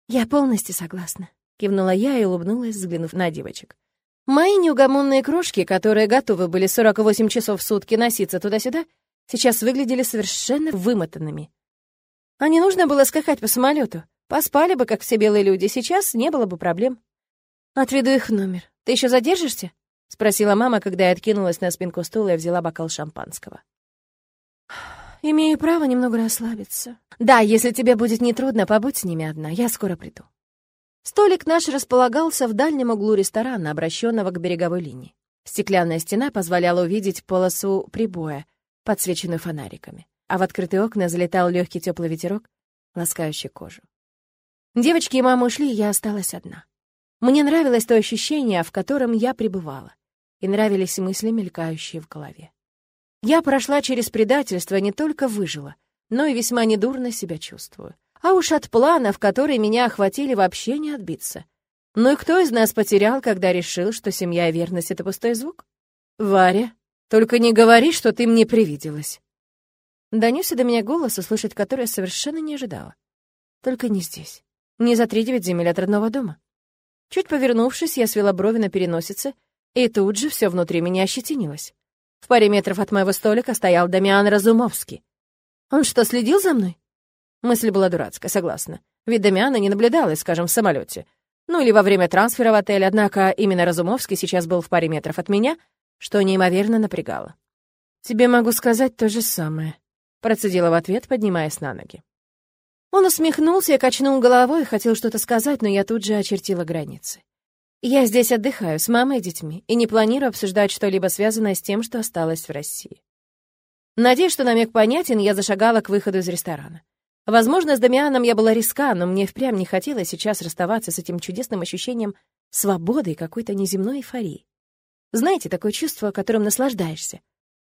Я полностью согласна. Кивнула я и улыбнулась, взглянув на девочек. Мои неугомонные крошки, которые готовы были 48 часов в сутки носиться туда-сюда, сейчас выглядели совершенно вымотанными. А не нужно было скакать по самолету. Поспали бы, как все белые люди, сейчас не было бы проблем. «Отведу их в номер. Ты еще задержишься?» — спросила мама, когда я откинулась на спинку стула и взяла бокал шампанского. имею право немного расслабиться. Да, если тебе будет нетрудно, побудь с ними одна, я скоро приду. Столик наш располагался в дальнем углу ресторана, обращенного к береговой линии. Стеклянная стена позволяла увидеть полосу прибоя, подсвеченную фонариками, а в открытые окна залетал легкий теплый ветерок, ласкающий кожу. Девочки и мама ушли, я осталась одна. Мне нравилось то ощущение, в котором я пребывала, и нравились мысли, мелькающие в голове. Я прошла через предательство, не только выжила, но и весьма недурно себя чувствую. А уж от планов, которые меня охватили, вообще не отбиться. Ну и кто из нас потерял, когда решил, что семья и верность — это пустой звук? Варя, только не говори, что ты мне привиделась. Донесся до меня голос, услышать который я совершенно не ожидала. Только не здесь. Не за три девять земель от родного дома. Чуть повернувшись, я свела брови на переносице, и тут же все внутри меня ощетинилось. В паре метров от моего столика стоял Дамиан Разумовский. Он что, следил за мной? Мысль была дурацкая, согласна. Ведь Дамиана не наблюдалась, скажем, в самолете. Ну или во время трансфера в отель, однако именно Разумовский сейчас был в паре метров от меня, что неимоверно напрягало. «Тебе могу сказать то же самое», — процедила в ответ, поднимаясь на ноги. Он усмехнулся и качнул головой, хотел что-то сказать, но я тут же очертила границы. Я здесь отдыхаю с мамой и детьми и не планирую обсуждать что-либо связанное с тем, что осталось в России. Надеюсь, что намек понятен, я зашагала к выходу из ресторана. Возможно, с Дамианом я была риска, но мне впрямь не хотелось сейчас расставаться с этим чудесным ощущением свободы и какой-то неземной эйфории. Знаете, такое чувство, которым наслаждаешься,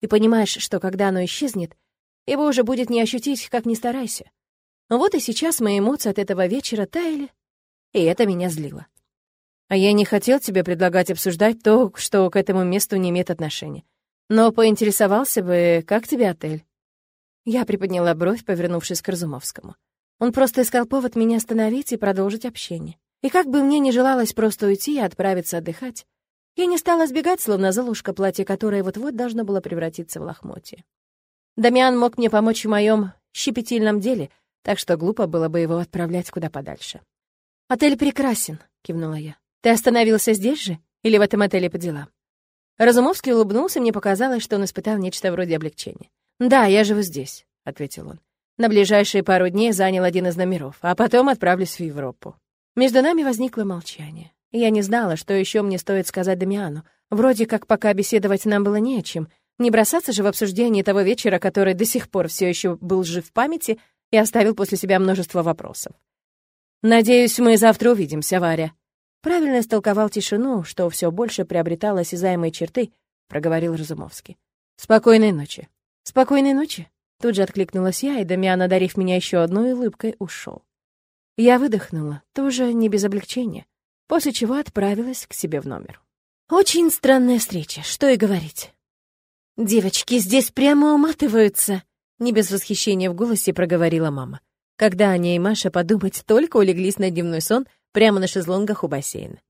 и понимаешь, что когда оно исчезнет, его уже будет не ощутить, как ни старайся. Но вот и сейчас мои эмоции от этого вечера таяли, и это меня злило. А я не хотел тебе предлагать обсуждать то, что к этому месту не имеет отношения. Но поинтересовался бы, как тебе отель? Я приподняла бровь, повернувшись к Разумовскому. Он просто искал повод меня остановить и продолжить общение. И как бы мне не желалось просто уйти и отправиться отдыхать, я не стала сбегать, словно золушка, платье которое вот-вот должно было превратиться в лохмотье. Дамиан мог мне помочь в моем щепетильном деле, так что глупо было бы его отправлять куда подальше. «Отель прекрасен», — кивнула я. «Ты остановился здесь же? Или в этом отеле по делам?» Разумовский улыбнулся, мне показалось, что он испытал нечто вроде облегчения. «Да, я живу здесь», — ответил он. «На ближайшие пару дней занял один из номеров, а потом отправлюсь в Европу». Между нами возникло молчание. Я не знала, что еще мне стоит сказать Дамиану. Вроде как пока беседовать нам было не о чем. Не бросаться же в обсуждение того вечера, который до сих пор все еще был жив в памяти и оставил после себя множество вопросов. «Надеюсь, мы завтра увидимся, Варя». Правильно истолковал тишину, что все больше приобретало осязаемые черты, проговорил Разумовский. «Спокойной ночи». «Спокойной ночи!» Тут же откликнулась я, и Дамиан, одарив меня еще одной улыбкой, ушел. Я выдохнула, тоже не без облегчения, после чего отправилась к себе в номер. Очень странная встреча, что и говорить. «Девочки здесь прямо уматываются!» Не без восхищения в голосе проговорила мама. Когда Аня и Маша подумать только улеглись на дневной сон прямо на шезлонгах у бассейна.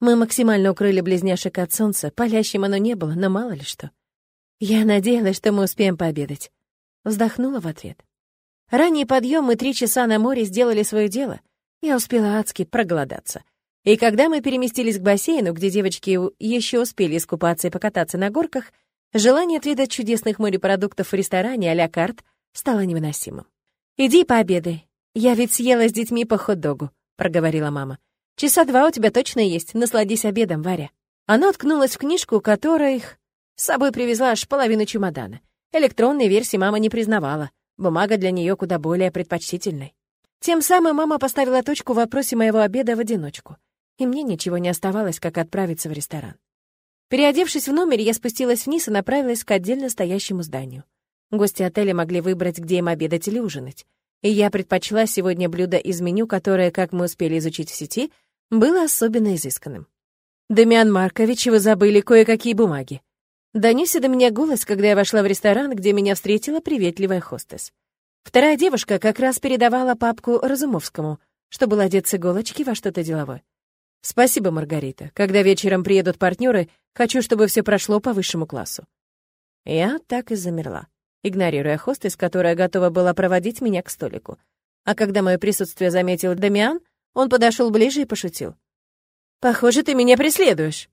Мы максимально укрыли близняшек от солнца, палящим оно не было, но мало ли что. Я надеялась, что мы успеем пообедать. Вздохнула в ответ. Ранний подъем и три часа на море сделали свое дело. Я успела адски проголодаться. И когда мы переместились к бассейну, где девочки еще успели искупаться и покататься на горках, желание отведать чудесных морепродуктов в ресторане а-ля карт стало невыносимым. «Иди пообедай. Я ведь съела с детьми по хот-догу», — проговорила мама. «Часа два у тебя точно есть. Насладись обедом, Варя». Она уткнулась в книжку, которая их с собой привезла аж половину чемодана. Электронной версии мама не признавала. Бумага для нее куда более предпочтительной. Тем самым мама поставила точку в вопросе моего обеда в одиночку. И мне ничего не оставалось, как отправиться в ресторан. Переодевшись в номере, я спустилась вниз и направилась к отдельно стоящему зданию. Гости отеля могли выбрать, где им обедать или ужинать. И я предпочла сегодня блюдо из меню, которое, как мы успели изучить в сети, было особенно изысканным. «Дамиан Маркович, вы забыли кое-какие бумаги», Донесся до меня голос, когда я вошла в ресторан, где меня встретила приветливая хостес. Вторая девушка как раз передавала папку Разумовскому, что был одет с иголочки во что-то деловое. «Спасибо, Маргарита. Когда вечером приедут партнеры, хочу, чтобы все прошло по высшему классу». Я так и замерла, игнорируя хостес, которая готова была проводить меня к столику. А когда мое присутствие заметил Дамиан, он подошел ближе и пошутил. «Похоже, ты меня преследуешь».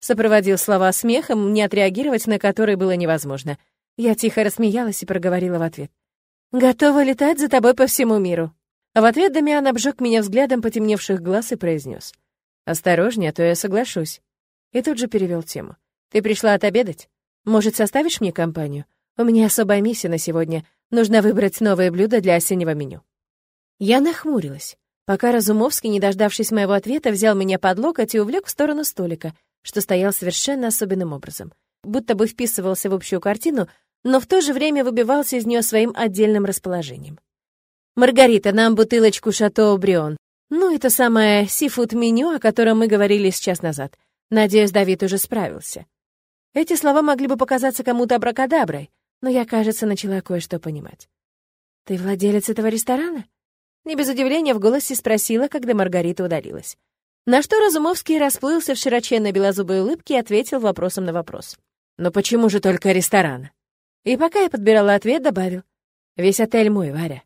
Сопроводил слова смехом, не отреагировать на который было невозможно. Я тихо рассмеялась и проговорила в ответ. «Готова летать за тобой по всему миру». А в ответ Дамиан обжег меня взглядом потемневших глаз и произнес: «Осторожнее, а то я соглашусь». И тут же перевел тему. «Ты пришла отобедать? Может, составишь мне компанию? У меня особая миссия на сегодня. Нужно выбрать новые блюда для осеннего меню». Я нахмурилась, пока Разумовский, не дождавшись моего ответа, взял меня под локоть и увлек в сторону столика, что стоял совершенно особенным образом. Будто бы вписывался в общую картину, но в то же время выбивался из нее своим отдельным расположением. «Маргарита, нам бутылочку Шато Брион. Ну, это самое сифуд-меню, о котором мы говорили сейчас назад. Надеюсь, Давид уже справился». Эти слова могли бы показаться кому-то абракадаброй, но я, кажется, начала кое-что понимать. «Ты владелец этого ресторана?» Не без удивления в голосе спросила, когда Маргарита удалилась. На что Разумовский расплылся в широченной белозубой улыбке и ответил вопросом на вопрос. «Но почему же только ресторан?» И пока я подбирала ответ, добавил. «Весь отель мой, Варя».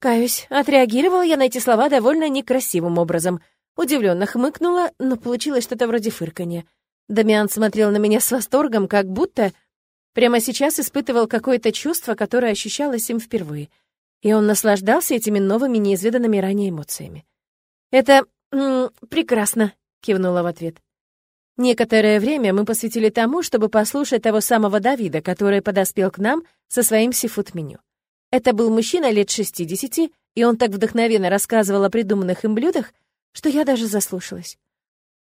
Каюсь, отреагировала я на эти слова довольно некрасивым образом. Удивленно хмыкнула, но получилось что-то вроде фырканья. Дамиан смотрел на меня с восторгом, как будто прямо сейчас испытывал какое-то чувство, которое ощущалось им впервые — и он наслаждался этими новыми, неизведанными ранее эмоциями. «Это... М прекрасно», — кивнула в ответ. Некоторое время мы посвятили тому, чтобы послушать того самого Давида, который подоспел к нам со своим сифуд-меню. Это был мужчина лет 60, и он так вдохновенно рассказывал о придуманных им блюдах, что я даже заслушалась.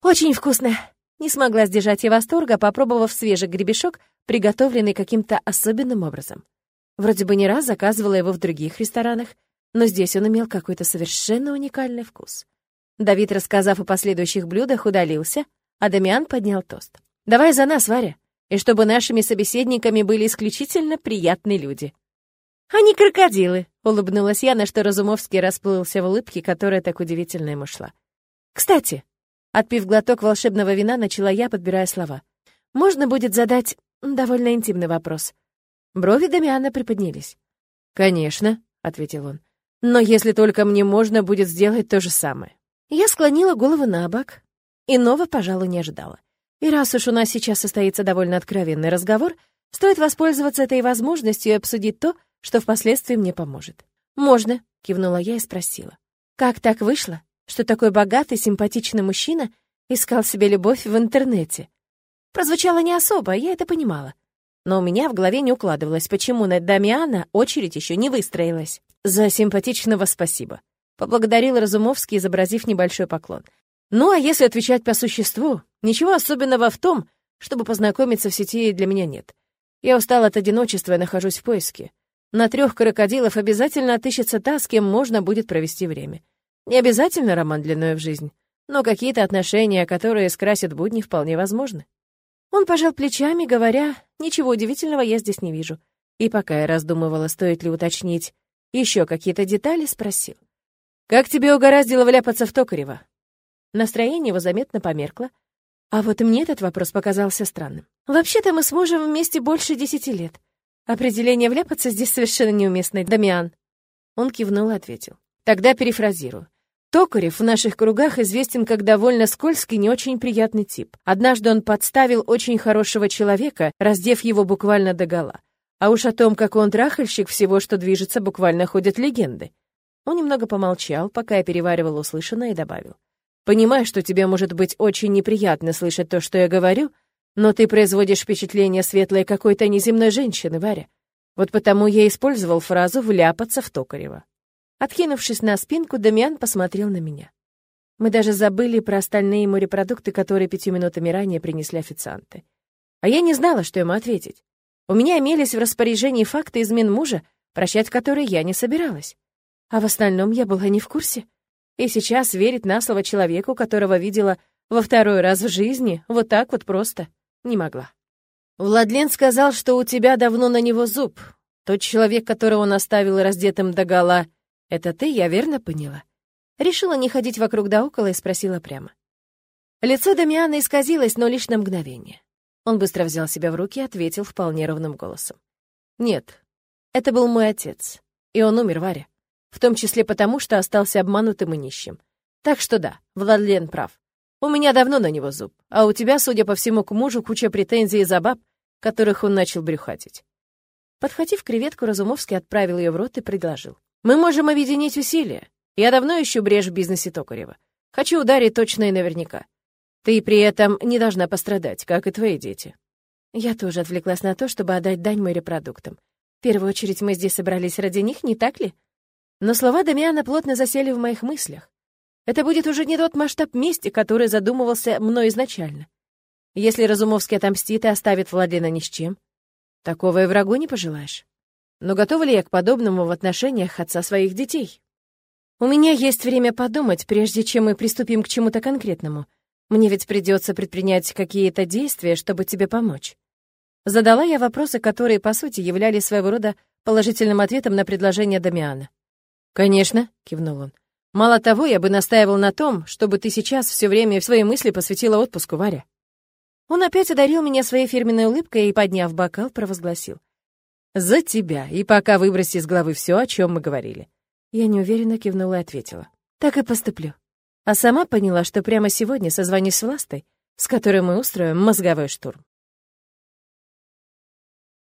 «Очень вкусно!» Не смогла сдержать я восторга, попробовав свежий гребешок, приготовленный каким-то особенным образом. Вроде бы не раз заказывала его в других ресторанах, но здесь он имел какой-то совершенно уникальный вкус. Давид, рассказав о последующих блюдах, удалился, а Дамиан поднял тост. «Давай за нас, Варя, и чтобы нашими собеседниками были исключительно приятные люди». «Они крокодилы», — улыбнулась я, на что Разумовский расплылся в улыбке, которая так удивительно ему шла. «Кстати», — отпив глоток волшебного вина, начала я, подбирая слова, «можно будет задать довольно интимный вопрос. Брови Дамиана приподнялись. «Конечно», — ответил он. «Но если только мне можно будет сделать то же самое». Я склонила голову на бок. Иного, пожалуй, не ожидала. И раз уж у нас сейчас состоится довольно откровенный разговор, стоит воспользоваться этой возможностью и обсудить то, что впоследствии мне поможет. «Можно», — кивнула я и спросила. «Как так вышло, что такой богатый, симпатичный мужчина искал себе любовь в интернете?» Прозвучало не особо, я это понимала но у меня в голове не укладывалось, почему на Дамиана очередь еще не выстроилась. «За симпатичного спасибо», — поблагодарил Разумовский, изобразив небольшой поклон. «Ну, а если отвечать по существу, ничего особенного в том, чтобы познакомиться в сети для меня нет. Я устал от одиночества и нахожусь в поиске. На трех крокодилов обязательно отыщется та, с кем можно будет провести время. Не обязательно роман длиной в жизнь, но какие-то отношения, которые скрасят будни, вполне возможны. Он пожал плечами, говоря, ничего удивительного я здесь не вижу. И пока я раздумывала, стоит ли уточнить еще какие-то детали, спросил. «Как тебе угораздило вляпаться в Токарева?» Настроение его заметно померкло, а вот мне этот вопрос показался странным. «Вообще-то мы с мужем вместе больше десяти лет. Определение «вляпаться» здесь совершенно неуместное, Дамиан». Он кивнул и ответил. «Тогда перефразирую. Токарев в наших кругах известен как довольно скользкий, не очень приятный тип. Однажды он подставил очень хорошего человека, раздев его буквально догола. А уж о том, как он трахальщик всего, что движется, буквально ходят легенды. Он немного помолчал, пока я переваривал услышанное, и добавил. «Понимаю, что тебе может быть очень неприятно слышать то, что я говорю, но ты производишь впечатление светлой какой-то неземной женщины, Варя. Вот потому я использовал фразу «вляпаться в Токарева». Откинувшись на спинку, Дамиан посмотрел на меня. Мы даже забыли про остальные морепродукты, которые пятью минутами ранее принесли официанты. А я не знала, что ему ответить. У меня имелись в распоряжении факты измен мужа, прощать которые я не собиралась. А в остальном я была не в курсе. И сейчас верить на слово человеку, которого видела во второй раз в жизни, вот так вот просто не могла. Владлен сказал, что у тебя давно на него зуб. Тот человек, которого он оставил раздетым догола, — «Это ты, я верно поняла?» Решила не ходить вокруг да около и спросила прямо. Лицо Дамиана исказилось, но лишь на мгновение. Он быстро взял себя в руки и ответил вполне ровным голосом. «Нет, это был мой отец, и он умер, Варя, в том числе потому, что остался обманутым и нищим. Так что да, Владлен прав. У меня давно на него зуб, а у тебя, судя по всему, к мужу куча претензий из-за баб, которых он начал брюхатить. Подхватив креветку, Разумовский отправил ее в рот и предложил. «Мы можем объединить усилия. Я давно ищу брешь в бизнесе Токарева. Хочу ударить точно и наверняка. Ты при этом не должна пострадать, как и твои дети». Я тоже отвлеклась на то, чтобы отдать дань морепродуктам. В первую очередь мы здесь собрались ради них, не так ли? Но слова Дамиана плотно засели в моих мыслях. Это будет уже не тот масштаб мести, который задумывался мной изначально. Если Разумовский отомстит и оставит Владлена ни с чем, такого и врагу не пожелаешь. Но готова ли я к подобному в отношениях отца своих детей? У меня есть время подумать, прежде чем мы приступим к чему-то конкретному. Мне ведь придется предпринять какие-то действия, чтобы тебе помочь. Задала я вопросы, которые, по сути, являлись своего рода положительным ответом на предложение Дамиана. «Конечно», — кивнул он. «Мало того, я бы настаивал на том, чтобы ты сейчас все время в свои мысли посвятила отпуску, Варя». Он опять одарил меня своей фирменной улыбкой и, подняв бокал, провозгласил. «За тебя, и пока выброси из головы все, о чем мы говорили». Я неуверенно кивнула и ответила. «Так и поступлю». А сама поняла, что прямо сегодня созвонюсь с Властой, с которой мы устроим мозговой штурм.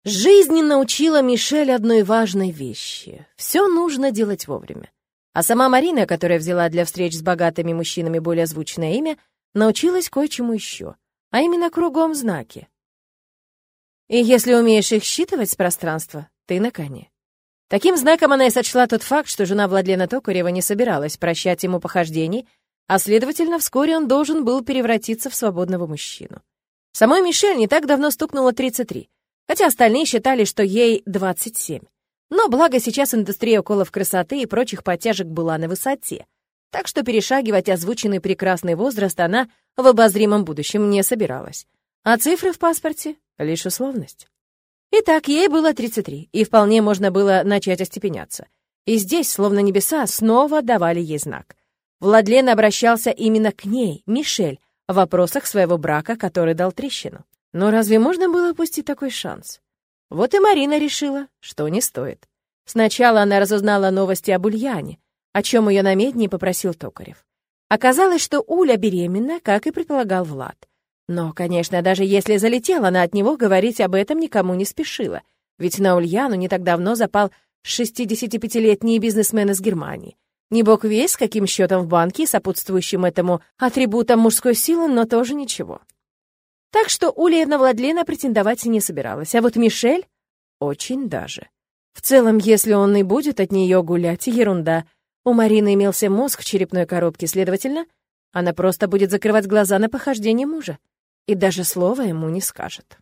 Жизнь научила Мишель одной важной вещи. Все нужно делать вовремя. А сама Марина, которая взяла для встреч с богатыми мужчинами более звучное имя, научилась кое-чему еще, а именно кругом знаки. И если умеешь их считывать с пространства, ты на коне. Таким знаком она и сочла тот факт, что жена Владлена Токарева не собиралась прощать ему похождений, а, следовательно, вскоре он должен был превратиться в свободного мужчину. Самой Мишель не так давно стукнуло 33, хотя остальные считали, что ей 27. Но благо сейчас индустрия уколов красоты и прочих подтяжек была на высоте, так что перешагивать озвученный прекрасный возраст она в обозримом будущем не собиралась. А цифры в паспорте — лишь условность. Итак, ей было 33, и вполне можно было начать остепеняться. И здесь, словно небеса, снова давали ей знак. Владлен обращался именно к ней, Мишель, в вопросах своего брака, который дал трещину. Но разве можно было упустить такой шанс? Вот и Марина решила, что не стоит. Сначала она разузнала новости об Ульяне, о чем ее намедни попросил Токарев. Оказалось, что Уля беременна, как и предполагал Влад. Но, конечно, даже если залетела она от него, говорить об этом никому не спешила, ведь на Ульяну не так давно запал 65-летний бизнесмен из Германии. Не бог весь, каким счетом в банке, сопутствующим этому атрибутом мужской силы, но тоже ничего. Так что Уля на Владлена претендовать не собиралась, а вот Мишель — очень даже. В целом, если он и будет от нее гулять, ерунда. У Марины имелся мозг в черепной коробке, следовательно, она просто будет закрывать глаза на похождение мужа и даже слова ему не скажет.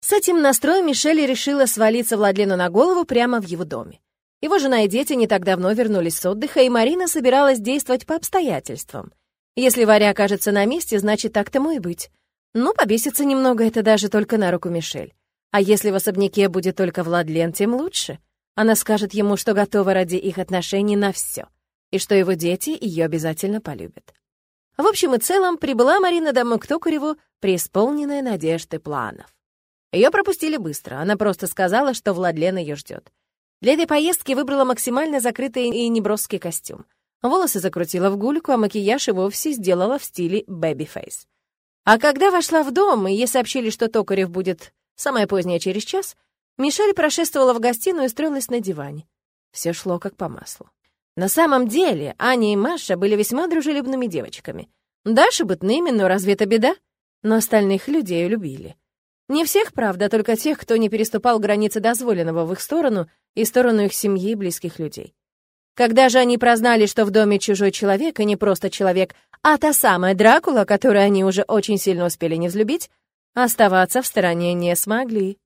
С этим настроем Мишель решила свалиться Владлену на голову прямо в его доме. Его жена и дети не так давно вернулись с отдыха, и Марина собиралась действовать по обстоятельствам. Если Варя окажется на месте, значит, так тому и быть. Ну, побесится немного это даже только на руку Мишель. А если в особняке будет только Владлен, тем лучше. Она скажет ему, что готова ради их отношений на все, и что его дети ее обязательно полюбят. В общем и целом, прибыла Марина домой к Токареву, преисполненная надежд и планов. Ее пропустили быстро, она просто сказала, что Владлен ее ждет. Для этой поездки выбрала максимально закрытый и неброский костюм. Волосы закрутила в гульку, а макияж и вовсе сделала в стиле бэби-фейс. А когда вошла в дом, и ей сообщили, что Токарев будет самое позднее через час, Мишель прошествовала в гостиную и устроилась на диване. Все шло как по маслу. На самом деле, Аня и Маша были весьма дружелюбными девочками. Даша бытными, но разве это беда? Но остальных людей любили. Не всех, правда, только тех, кто не переступал границы дозволенного в их сторону и сторону их семьи и близких людей. Когда же они прознали, что в доме чужой человек, и не просто человек, а та самая Дракула, которую они уже очень сильно успели не взлюбить, оставаться в стороне не смогли.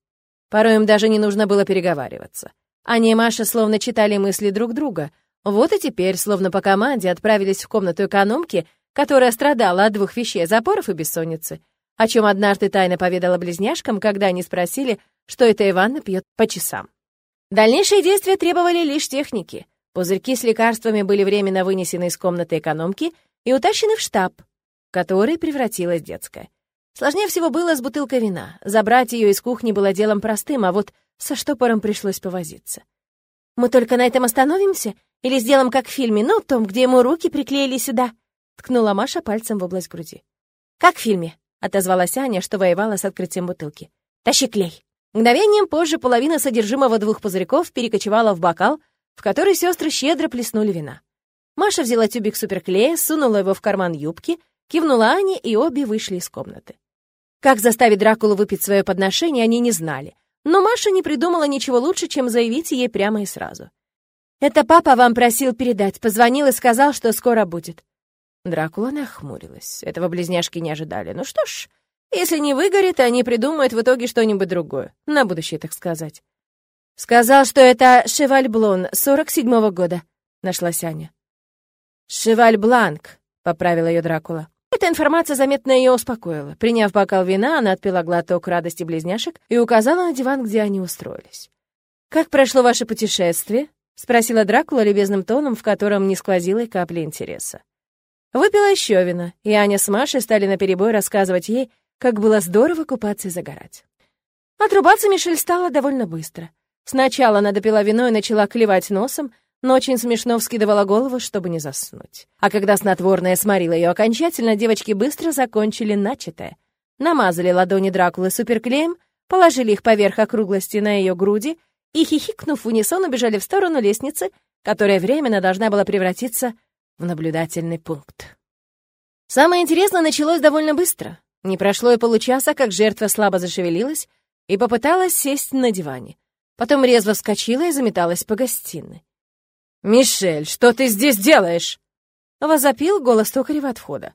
Порой им даже не нужно было переговариваться. Они и Маша словно читали мысли друг друга. Вот и теперь, словно по команде, отправились в комнату экономки, которая страдала от двух вещей — запоров и бессонницы, о чем однажды тайно поведала близняшкам, когда они спросили, что это Иванна пьет по часам. Дальнейшие действия требовали лишь техники — Пузырьки с лекарствами были временно вынесены из комнаты экономки и утащены в штаб, в который превратилась детская. Сложнее всего было с бутылкой вина. Забрать ее из кухни было делом простым, а вот со штопором пришлось повозиться. «Мы только на этом остановимся? Или сделаем как в фильме, ну, том, где ему руки приклеили сюда?» — ткнула Маша пальцем в область груди. «Как в фильме?» — отозвалась Аня, что воевала с открытием бутылки. «Тащи клей!» Мгновением позже половина содержимого двух пузырьков перекочевала в бокал, в который сестры щедро плеснули вина. Маша взяла тюбик суперклея, сунула его в карман юбки, кивнула Ане, и обе вышли из комнаты. Как заставить Дракулу выпить свое подношение, они не знали. Но Маша не придумала ничего лучше, чем заявить ей прямо и сразу. «Это папа вам просил передать, позвонил и сказал, что скоро будет». Дракула нахмурилась. Этого близняшки не ожидали. Ну что ж, если не выгорит, они придумают в итоге что-нибудь другое. На будущее, так сказать. «Сказал, что это Шеваль Блон, 47-го года», — нашлась Аня. «Шеваль Бланк», — поправила ее Дракула. Эта информация заметно ее успокоила. Приняв бокал вина, она отпила глоток радости близняшек и указала на диван, где они устроились. «Как прошло ваше путешествие?» — спросила Дракула любезным тоном, в котором не сквозило и капли интереса. Выпила еще вина, и Аня с Машей стали наперебой рассказывать ей, как было здорово купаться и загорать. Отрубаться Мишель стала довольно быстро. Сначала она допила вино и начала клевать носом, но очень смешно вскидывала голову, чтобы не заснуть. А когда снотворное сморило ее окончательно, девочки быстро закончили начатое. Намазали ладони Дракулы суперклеем, положили их поверх округлости на ее груди и, хихикнув в унисон, убежали в сторону лестницы, которая временно должна была превратиться в наблюдательный пункт. Самое интересное началось довольно быстро. Не прошло и получаса, как жертва слабо зашевелилась и попыталась сесть на диване. Потом резво вскочила и заметалась по гостиной. «Мишель, что ты здесь делаешь?» Возопил голос токарева от входа.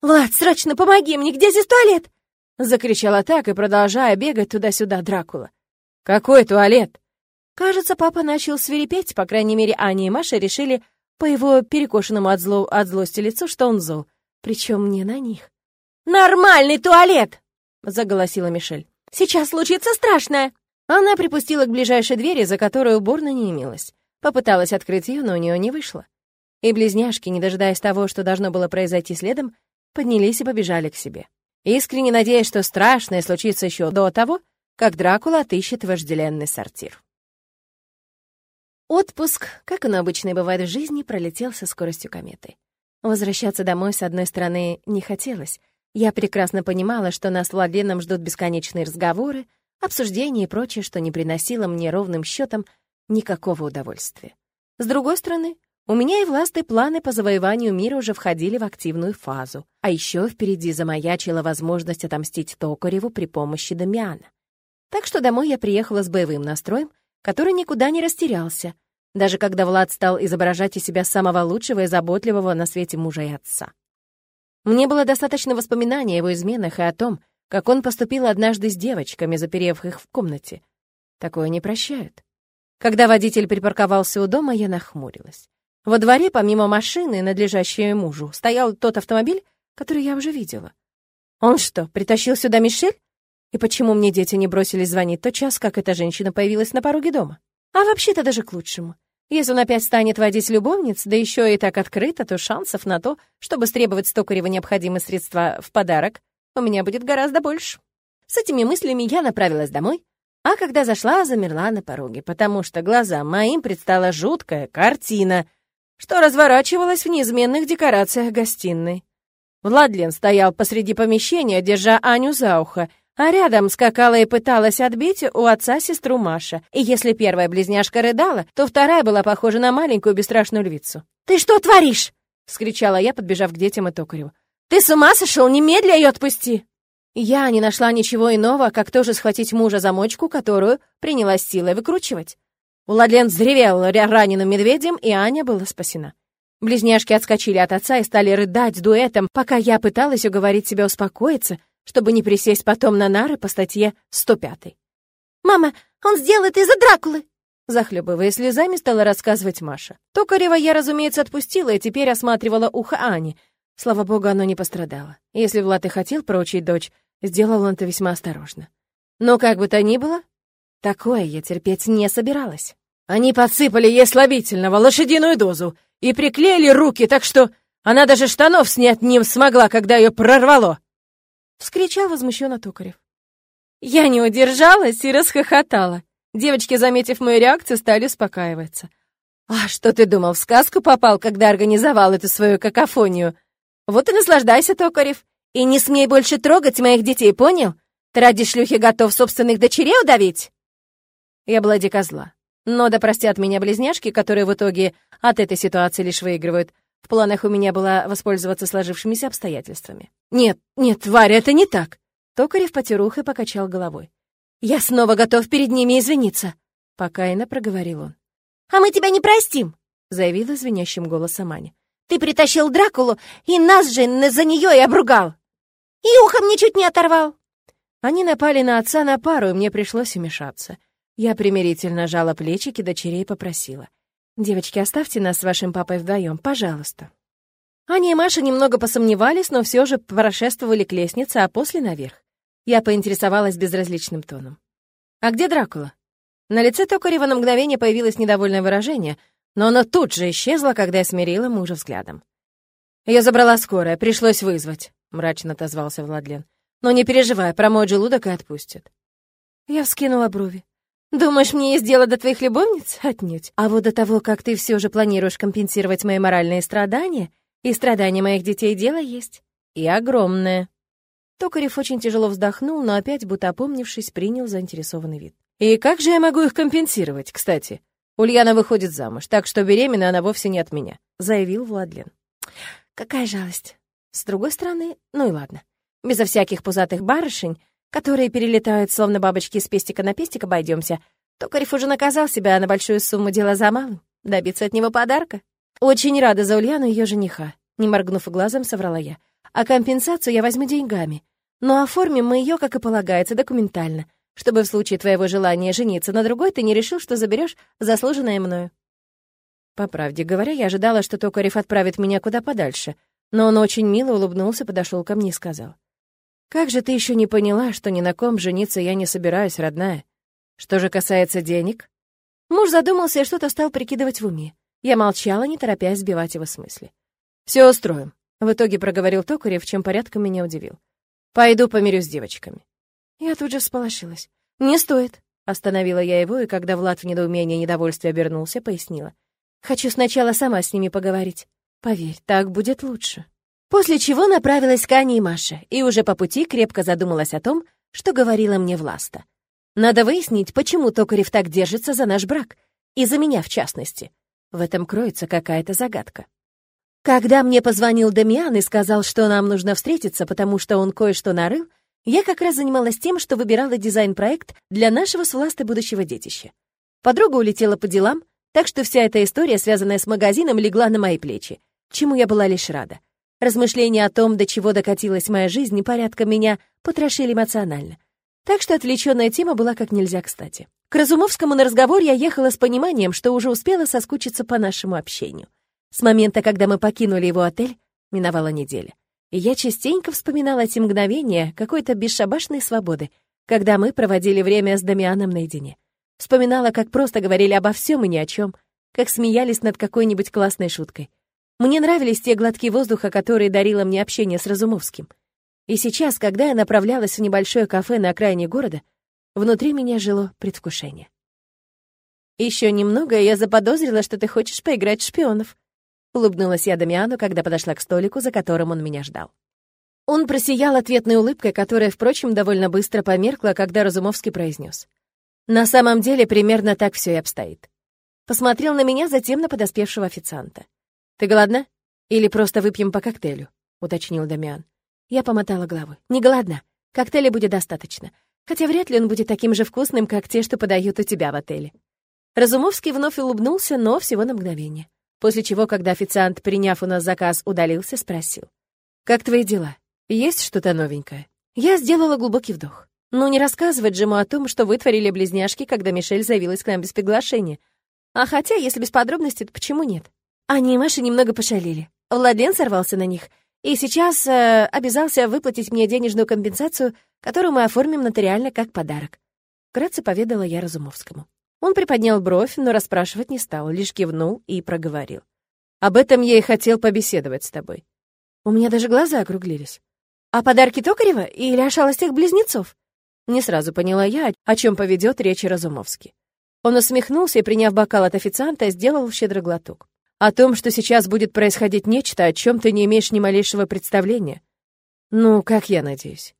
«Влад, срочно помоги мне, где здесь туалет?» Закричала так и продолжая бегать туда-сюда Дракула. «Какой туалет?» Кажется, папа начал свирепеть, по крайней мере, Аня и Маша решили по его перекошенному от, зло... от злости лицу, что он зол, причем не на них. «Нормальный туалет!» — заголосила Мишель. «Сейчас случится страшное!» Она припустила к ближайшей двери, за которой уборной не имелось. Попыталась открыть ее, но у нее не вышло. И близняшки, не дожидаясь того, что должно было произойти следом, поднялись и побежали к себе. Искренне надеясь, что страшное случится еще до того, как Дракула отыщет вожделенный сортир. Отпуск, как он обычно бывает в жизни, пролетел со скоростью кометы. Возвращаться домой, с одной стороны, не хотелось. Я прекрасно понимала, что нас с Владленом ждут бесконечные разговоры, обсуждения и прочее, что не приносило мне ровным счетом никакого удовольствия. С другой стороны, у меня и власты планы по завоеванию мира уже входили в активную фазу, а еще впереди замаячила возможность отомстить Токареву при помощи Дамиана. Так что домой я приехала с боевым настроем, который никуда не растерялся, даже когда Влад стал изображать из себя самого лучшего и заботливого на свете мужа и отца. Мне было достаточно воспоминаний о его изменах и о том, как он поступил однажды с девочками, заперев их в комнате. Такое не прощают. Когда водитель припарковался у дома, я нахмурилась. Во дворе, помимо машины, надлежащей мужу, стоял тот автомобиль, который я уже видела. Он что, притащил сюда Мишель? И почему мне дети не бросились звонить тот час, как эта женщина появилась на пороге дома? А вообще-то даже к лучшему. Если он опять станет водить любовниц, да еще и так открыто, то шансов на то, чтобы стребовать с Токарева необходимые средства в подарок, у меня будет гораздо больше. С этими мыслями я направилась домой, а когда зашла, замерла на пороге, потому что глазам моим предстала жуткая картина, что разворачивалась в неизменных декорациях гостиной. Владлен стоял посреди помещения, держа Аню за ухо, а рядом скакала и пыталась отбить у отца сестру Маша. И если первая близняшка рыдала, то вторая была похожа на маленькую бесстрашную львицу. «Ты что творишь?» — вскричала я, подбежав к детям и токареву. «Ты с ума сошел? Немедля ее отпусти!» Я не нашла ничего иного, как тоже схватить мужа за мочку, которую принялась силой выкручивать. Владлен взревел раненым медведем, и Аня была спасена. Близняшки отскочили от отца и стали рыдать дуэтом, пока я пыталась уговорить себя успокоиться, чтобы не присесть потом на нары по статье 105. «Мама, он сделает из-за Дракулы!» Захлебывая слезами, стала рассказывать Маша. Токарева я, разумеется, отпустила и теперь осматривала ухо Ани. Слава богу, оно не пострадало. Если Влад и хотел проучить дочь, сделал он это весьма осторожно. Но как бы то ни было, такое я терпеть не собиралась. Они подсыпали ей слабительного, лошадиную дозу, и приклеили руки, так что она даже штанов снять не смогла, когда ее прорвало. — вскричал возмущенно Токарев. Я не удержалась и расхохотала. Девочки, заметив мою реакцию, стали успокаиваться. «А что ты думал, в сказку попал, когда организовал эту свою какофонию? Вот и наслаждайся, Токарев. И не смей больше трогать моих детей, понял? Ты ради шлюхи готов собственных дочерей удавить?» Я была дико зла. Но да простят меня близняшки, которые в итоге от этой ситуации лишь выигрывают. В планах у меня было воспользоваться сложившимися обстоятельствами. «Нет, нет, Варя, это не так!» Токарев потер и покачал головой. «Я снова готов перед ними извиниться!» Покаянно проговорил он. «А мы тебя не простим!» заявила звенящим голосом Аня. «Ты притащил Дракулу, и нас же за нее и обругал! И ухом ничуть не оторвал!» Они напали на отца на пару, и мне пришлось вмешаться. Я примирительно жала плечики дочерей и попросила. «Девочки, оставьте нас с вашим папой вдвоем, пожалуйста». Аня и Маша немного посомневались, но все же прошествовали к лестнице, а после наверх. Я поинтересовалась безразличным тоном. «А где Дракула?» На лице Токарева на мгновение появилось недовольное выражение, но оно тут же исчезло, когда я смирила мужа взглядом. «Я забрала скорая, пришлось вызвать», — мрачно отозвался Владлен. «Но не переживай, промоет желудок и отпустит». Я вскинула брови. Думаешь, мне есть дело до твоих любовниц? Отнюдь. А вот до того, как ты все же планируешь компенсировать мои моральные страдания, и страдания моих детей дело есть. И огромное. Токарев очень тяжело вздохнул, но опять, будто опомнившись, принял заинтересованный вид. «И как же я могу их компенсировать, кстати? Ульяна выходит замуж, так что беременна она вовсе не от меня», — заявил Владлен. «Какая жалость. С другой стороны, ну и ладно. Безо всяких пузатых барышень которые перелетают словно бабочки с пестика на пестик, обойдемся. Токарев уже наказал себя на большую сумму дела за малым. Добиться от него подарка. Очень рада за Ульяну ее жениха. Не моргнув глазом, соврала я. А компенсацию я возьму деньгами. Но оформим мы ее, как и полагается, документально, чтобы в случае твоего желания жениться на другой ты не решил, что заберешь заслуженное мною. По правде говоря, я ожидала, что Токарев отправит меня куда подальше, но он очень мило улыбнулся, подошел ко мне и сказал. Как же ты еще не поняла, что ни на ком жениться я не собираюсь, родная? Что же касается денег? Муж задумался и что-то стал прикидывать в уме. Я молчала, не торопясь сбивать его с мысли. Все устроим. В итоге проговорил Токарев, чем порядком меня удивил. Пойду помирюсь с девочками. Я тут же всполошилась. Не стоит. Остановила я его, и когда Влад в недоумении и недовольстве обернулся, пояснила. Хочу сначала сама с ними поговорить. Поверь, так будет лучше. После чего направилась к Ане и Маше, и уже по пути крепко задумалась о том, что говорила мне Власта. Надо выяснить, почему Токарев так держится за наш брак, и за меня в частности. В этом кроется какая-то загадка. Когда мне позвонил Дамиан и сказал, что нам нужно встретиться, потому что он кое-что нарыл, я как раз занималась тем, что выбирала дизайн-проект для нашего с Властой будущего детища. Подруга улетела по делам, так что вся эта история, связанная с магазином, легла на мои плечи, чему я была лишь рада. Размышления о том, до чего докатилась моя жизнь, порядком меня потрошили эмоционально. Так что отвлеченная тема была как нельзя кстати. К Разумовскому на разговор я ехала с пониманием, что уже успела соскучиться по нашему общению. С момента, когда мы покинули его отель, миновала неделя. Я частенько вспоминала эти мгновения какой-то бесшабашной свободы, когда мы проводили время с Дамианом наедине. Вспоминала, как просто говорили обо всем и ни о чем, как смеялись над какой-нибудь классной шуткой — мне нравились те глотки воздуха, которые дарило мне общение с Разумовским. И сейчас, когда я направлялась в небольшое кафе на окраине города, внутри меня жило предвкушение. Еще немного, и я заподозрила, что ты хочешь поиграть в шпионов», — улыбнулась я Дамиану, когда подошла к столику, за которым он меня ждал. Он просиял ответной улыбкой, которая, впрочем, довольно быстро померкла, когда Разумовский произнес: «На самом деле примерно так все и обстоит». Посмотрел на меня, затем на подоспевшего официанта. «Ты голодна? Или просто выпьем по коктейлю?» — уточнил Дамиан. Я помотала головой. «Не голодна. Коктейля будет достаточно. Хотя вряд ли он будет таким же вкусным, как те, что подают у тебя в отеле». Разумовский вновь улыбнулся, но всего на мгновение. После чего, когда официант, приняв у нас заказ, удалился, спросил. «Как твои дела? Есть что-то новенькое?» Я сделала глубокий вдох. Ну, не рассказывать ему о том, что вытворили близняшки, когда Мишель заявилась к нам без приглашения. А хотя, если без подробностей, то почему нет? Они и Маша немного пошалили. Владлен сорвался на них и сейчас э, обязался выплатить мне денежную компенсацию, которую мы оформим нотариально как подарок. Вкратце поведала я Разумовскому. Он приподнял бровь, но расспрашивать не стал, лишь кивнул и проговорил. «Об этом я и хотел побеседовать с тобой». У меня даже глаза округлились. «А подарки Токарева или о шалостях близнецов?» Не сразу поняла я, о чем поведет речь Разумовский. Он усмехнулся и, приняв бокал от официанта, сделал щедрый глоток. О том, что сейчас будет происходить нечто, о чем ты не имеешь ни малейшего представления. Ну, как я надеюсь.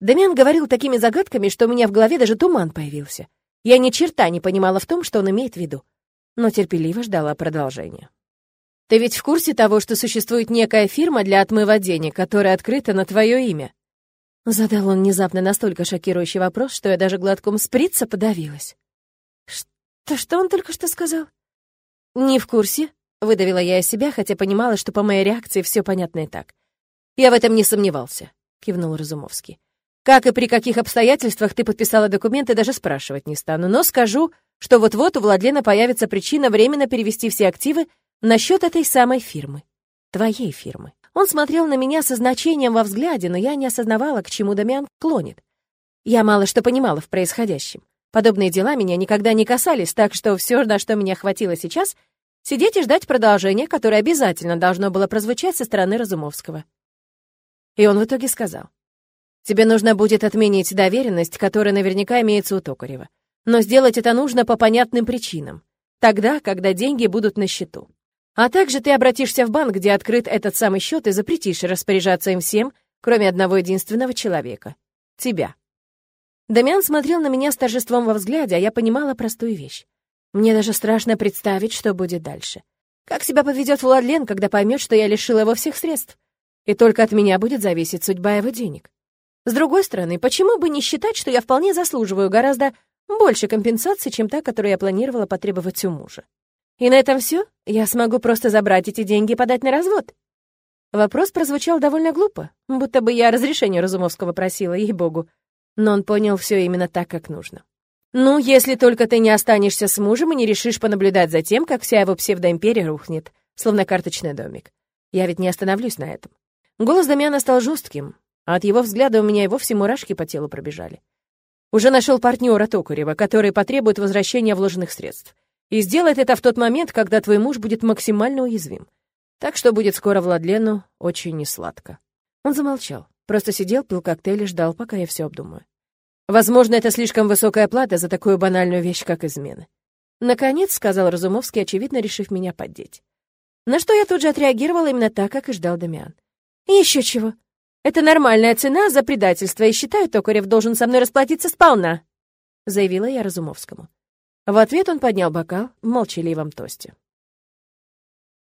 Дамиан говорил такими загадками, что у меня в голове даже туман появился. Я ни черта не понимала в том, что он имеет в виду, но терпеливо ждала продолжения. «Ты ведь в курсе того, что существует некая фирма для отмыва денег, которая открыта на твое имя?» Задал он внезапно настолько шокирующий вопрос, что я даже глотком сприца подавилась. «Что, что он только что сказал?» «Не в курсе», — выдавила я из себя, хотя понимала, что по моей реакции все понятно и так. «Я в этом не сомневался», — кивнул Разумовский. «Как и при каких обстоятельствах ты подписала документы, даже спрашивать не стану, но скажу, что вот-вот у Владлена появится причина временно перевести все активы на счет этой самой фирмы. Твоей фирмы». Он смотрел на меня со значением во взгляде, но я не осознавала, к чему Дамиан клонит. Я мало что понимала в происходящем. Подобные дела меня никогда не касались, так что все, на что меня хватило сейчас, сидеть и ждать продолжения, которое обязательно должно было прозвучать со стороны Разумовского. И он в итоге сказал. «Тебе нужно будет отменить доверенность, которая наверняка имеется у Токарева. Но сделать это нужно по понятным причинам. Тогда, когда деньги будут на счету. А также ты обратишься в банк, где открыт этот самый счет, и запретишь распоряжаться им всем, кроме одного единственного человека — тебя. Дамиан смотрел на меня с торжеством во взгляде, а я понимала простую вещь. Мне даже страшно представить, что будет дальше. Как себя поведет Владлен, когда поймет, что я лишила его всех средств? И только от меня будет зависеть судьба его денег. С другой стороны, почему бы не считать, что я вполне заслуживаю гораздо больше компенсации, чем та, которую я планировала потребовать у мужа? И на этом все? Я смогу просто забрать эти деньги и подать на развод? Вопрос прозвучал довольно глупо, будто бы я разрешение Разумовского просила, ей-богу. Но он понял все именно так, как нужно. «Ну, если только ты не останешься с мужем и не решишь понаблюдать за тем, как вся его псевдоимперия рухнет, словно карточный домик. Я ведь не остановлюсь на этом». Голос Дамиана стал жестким, а от его взгляда у меня и вовсе мурашки по телу пробежали. Уже нашел партнера Токарева, который потребует возвращения вложенных средств. И сделает это в тот момент, когда твой муж будет максимально уязвим. Так что будет скоро Владлену очень несладко. Он замолчал, просто сидел, пил коктейль и ждал, пока я все обдумаю. Возможно, это слишком высокая плата за такую банальную вещь, как измены. Наконец, сказал Разумовский, очевидно, решив меня поддеть. На что я тут же отреагировала именно так, как и ждал Дамиан. Еще чего. Это нормальная цена за предательство, и считаю, Токарев должен со мной расплатиться сполна, заявила я Разумовскому. В ответ он поднял бокал в молчаливом тосте.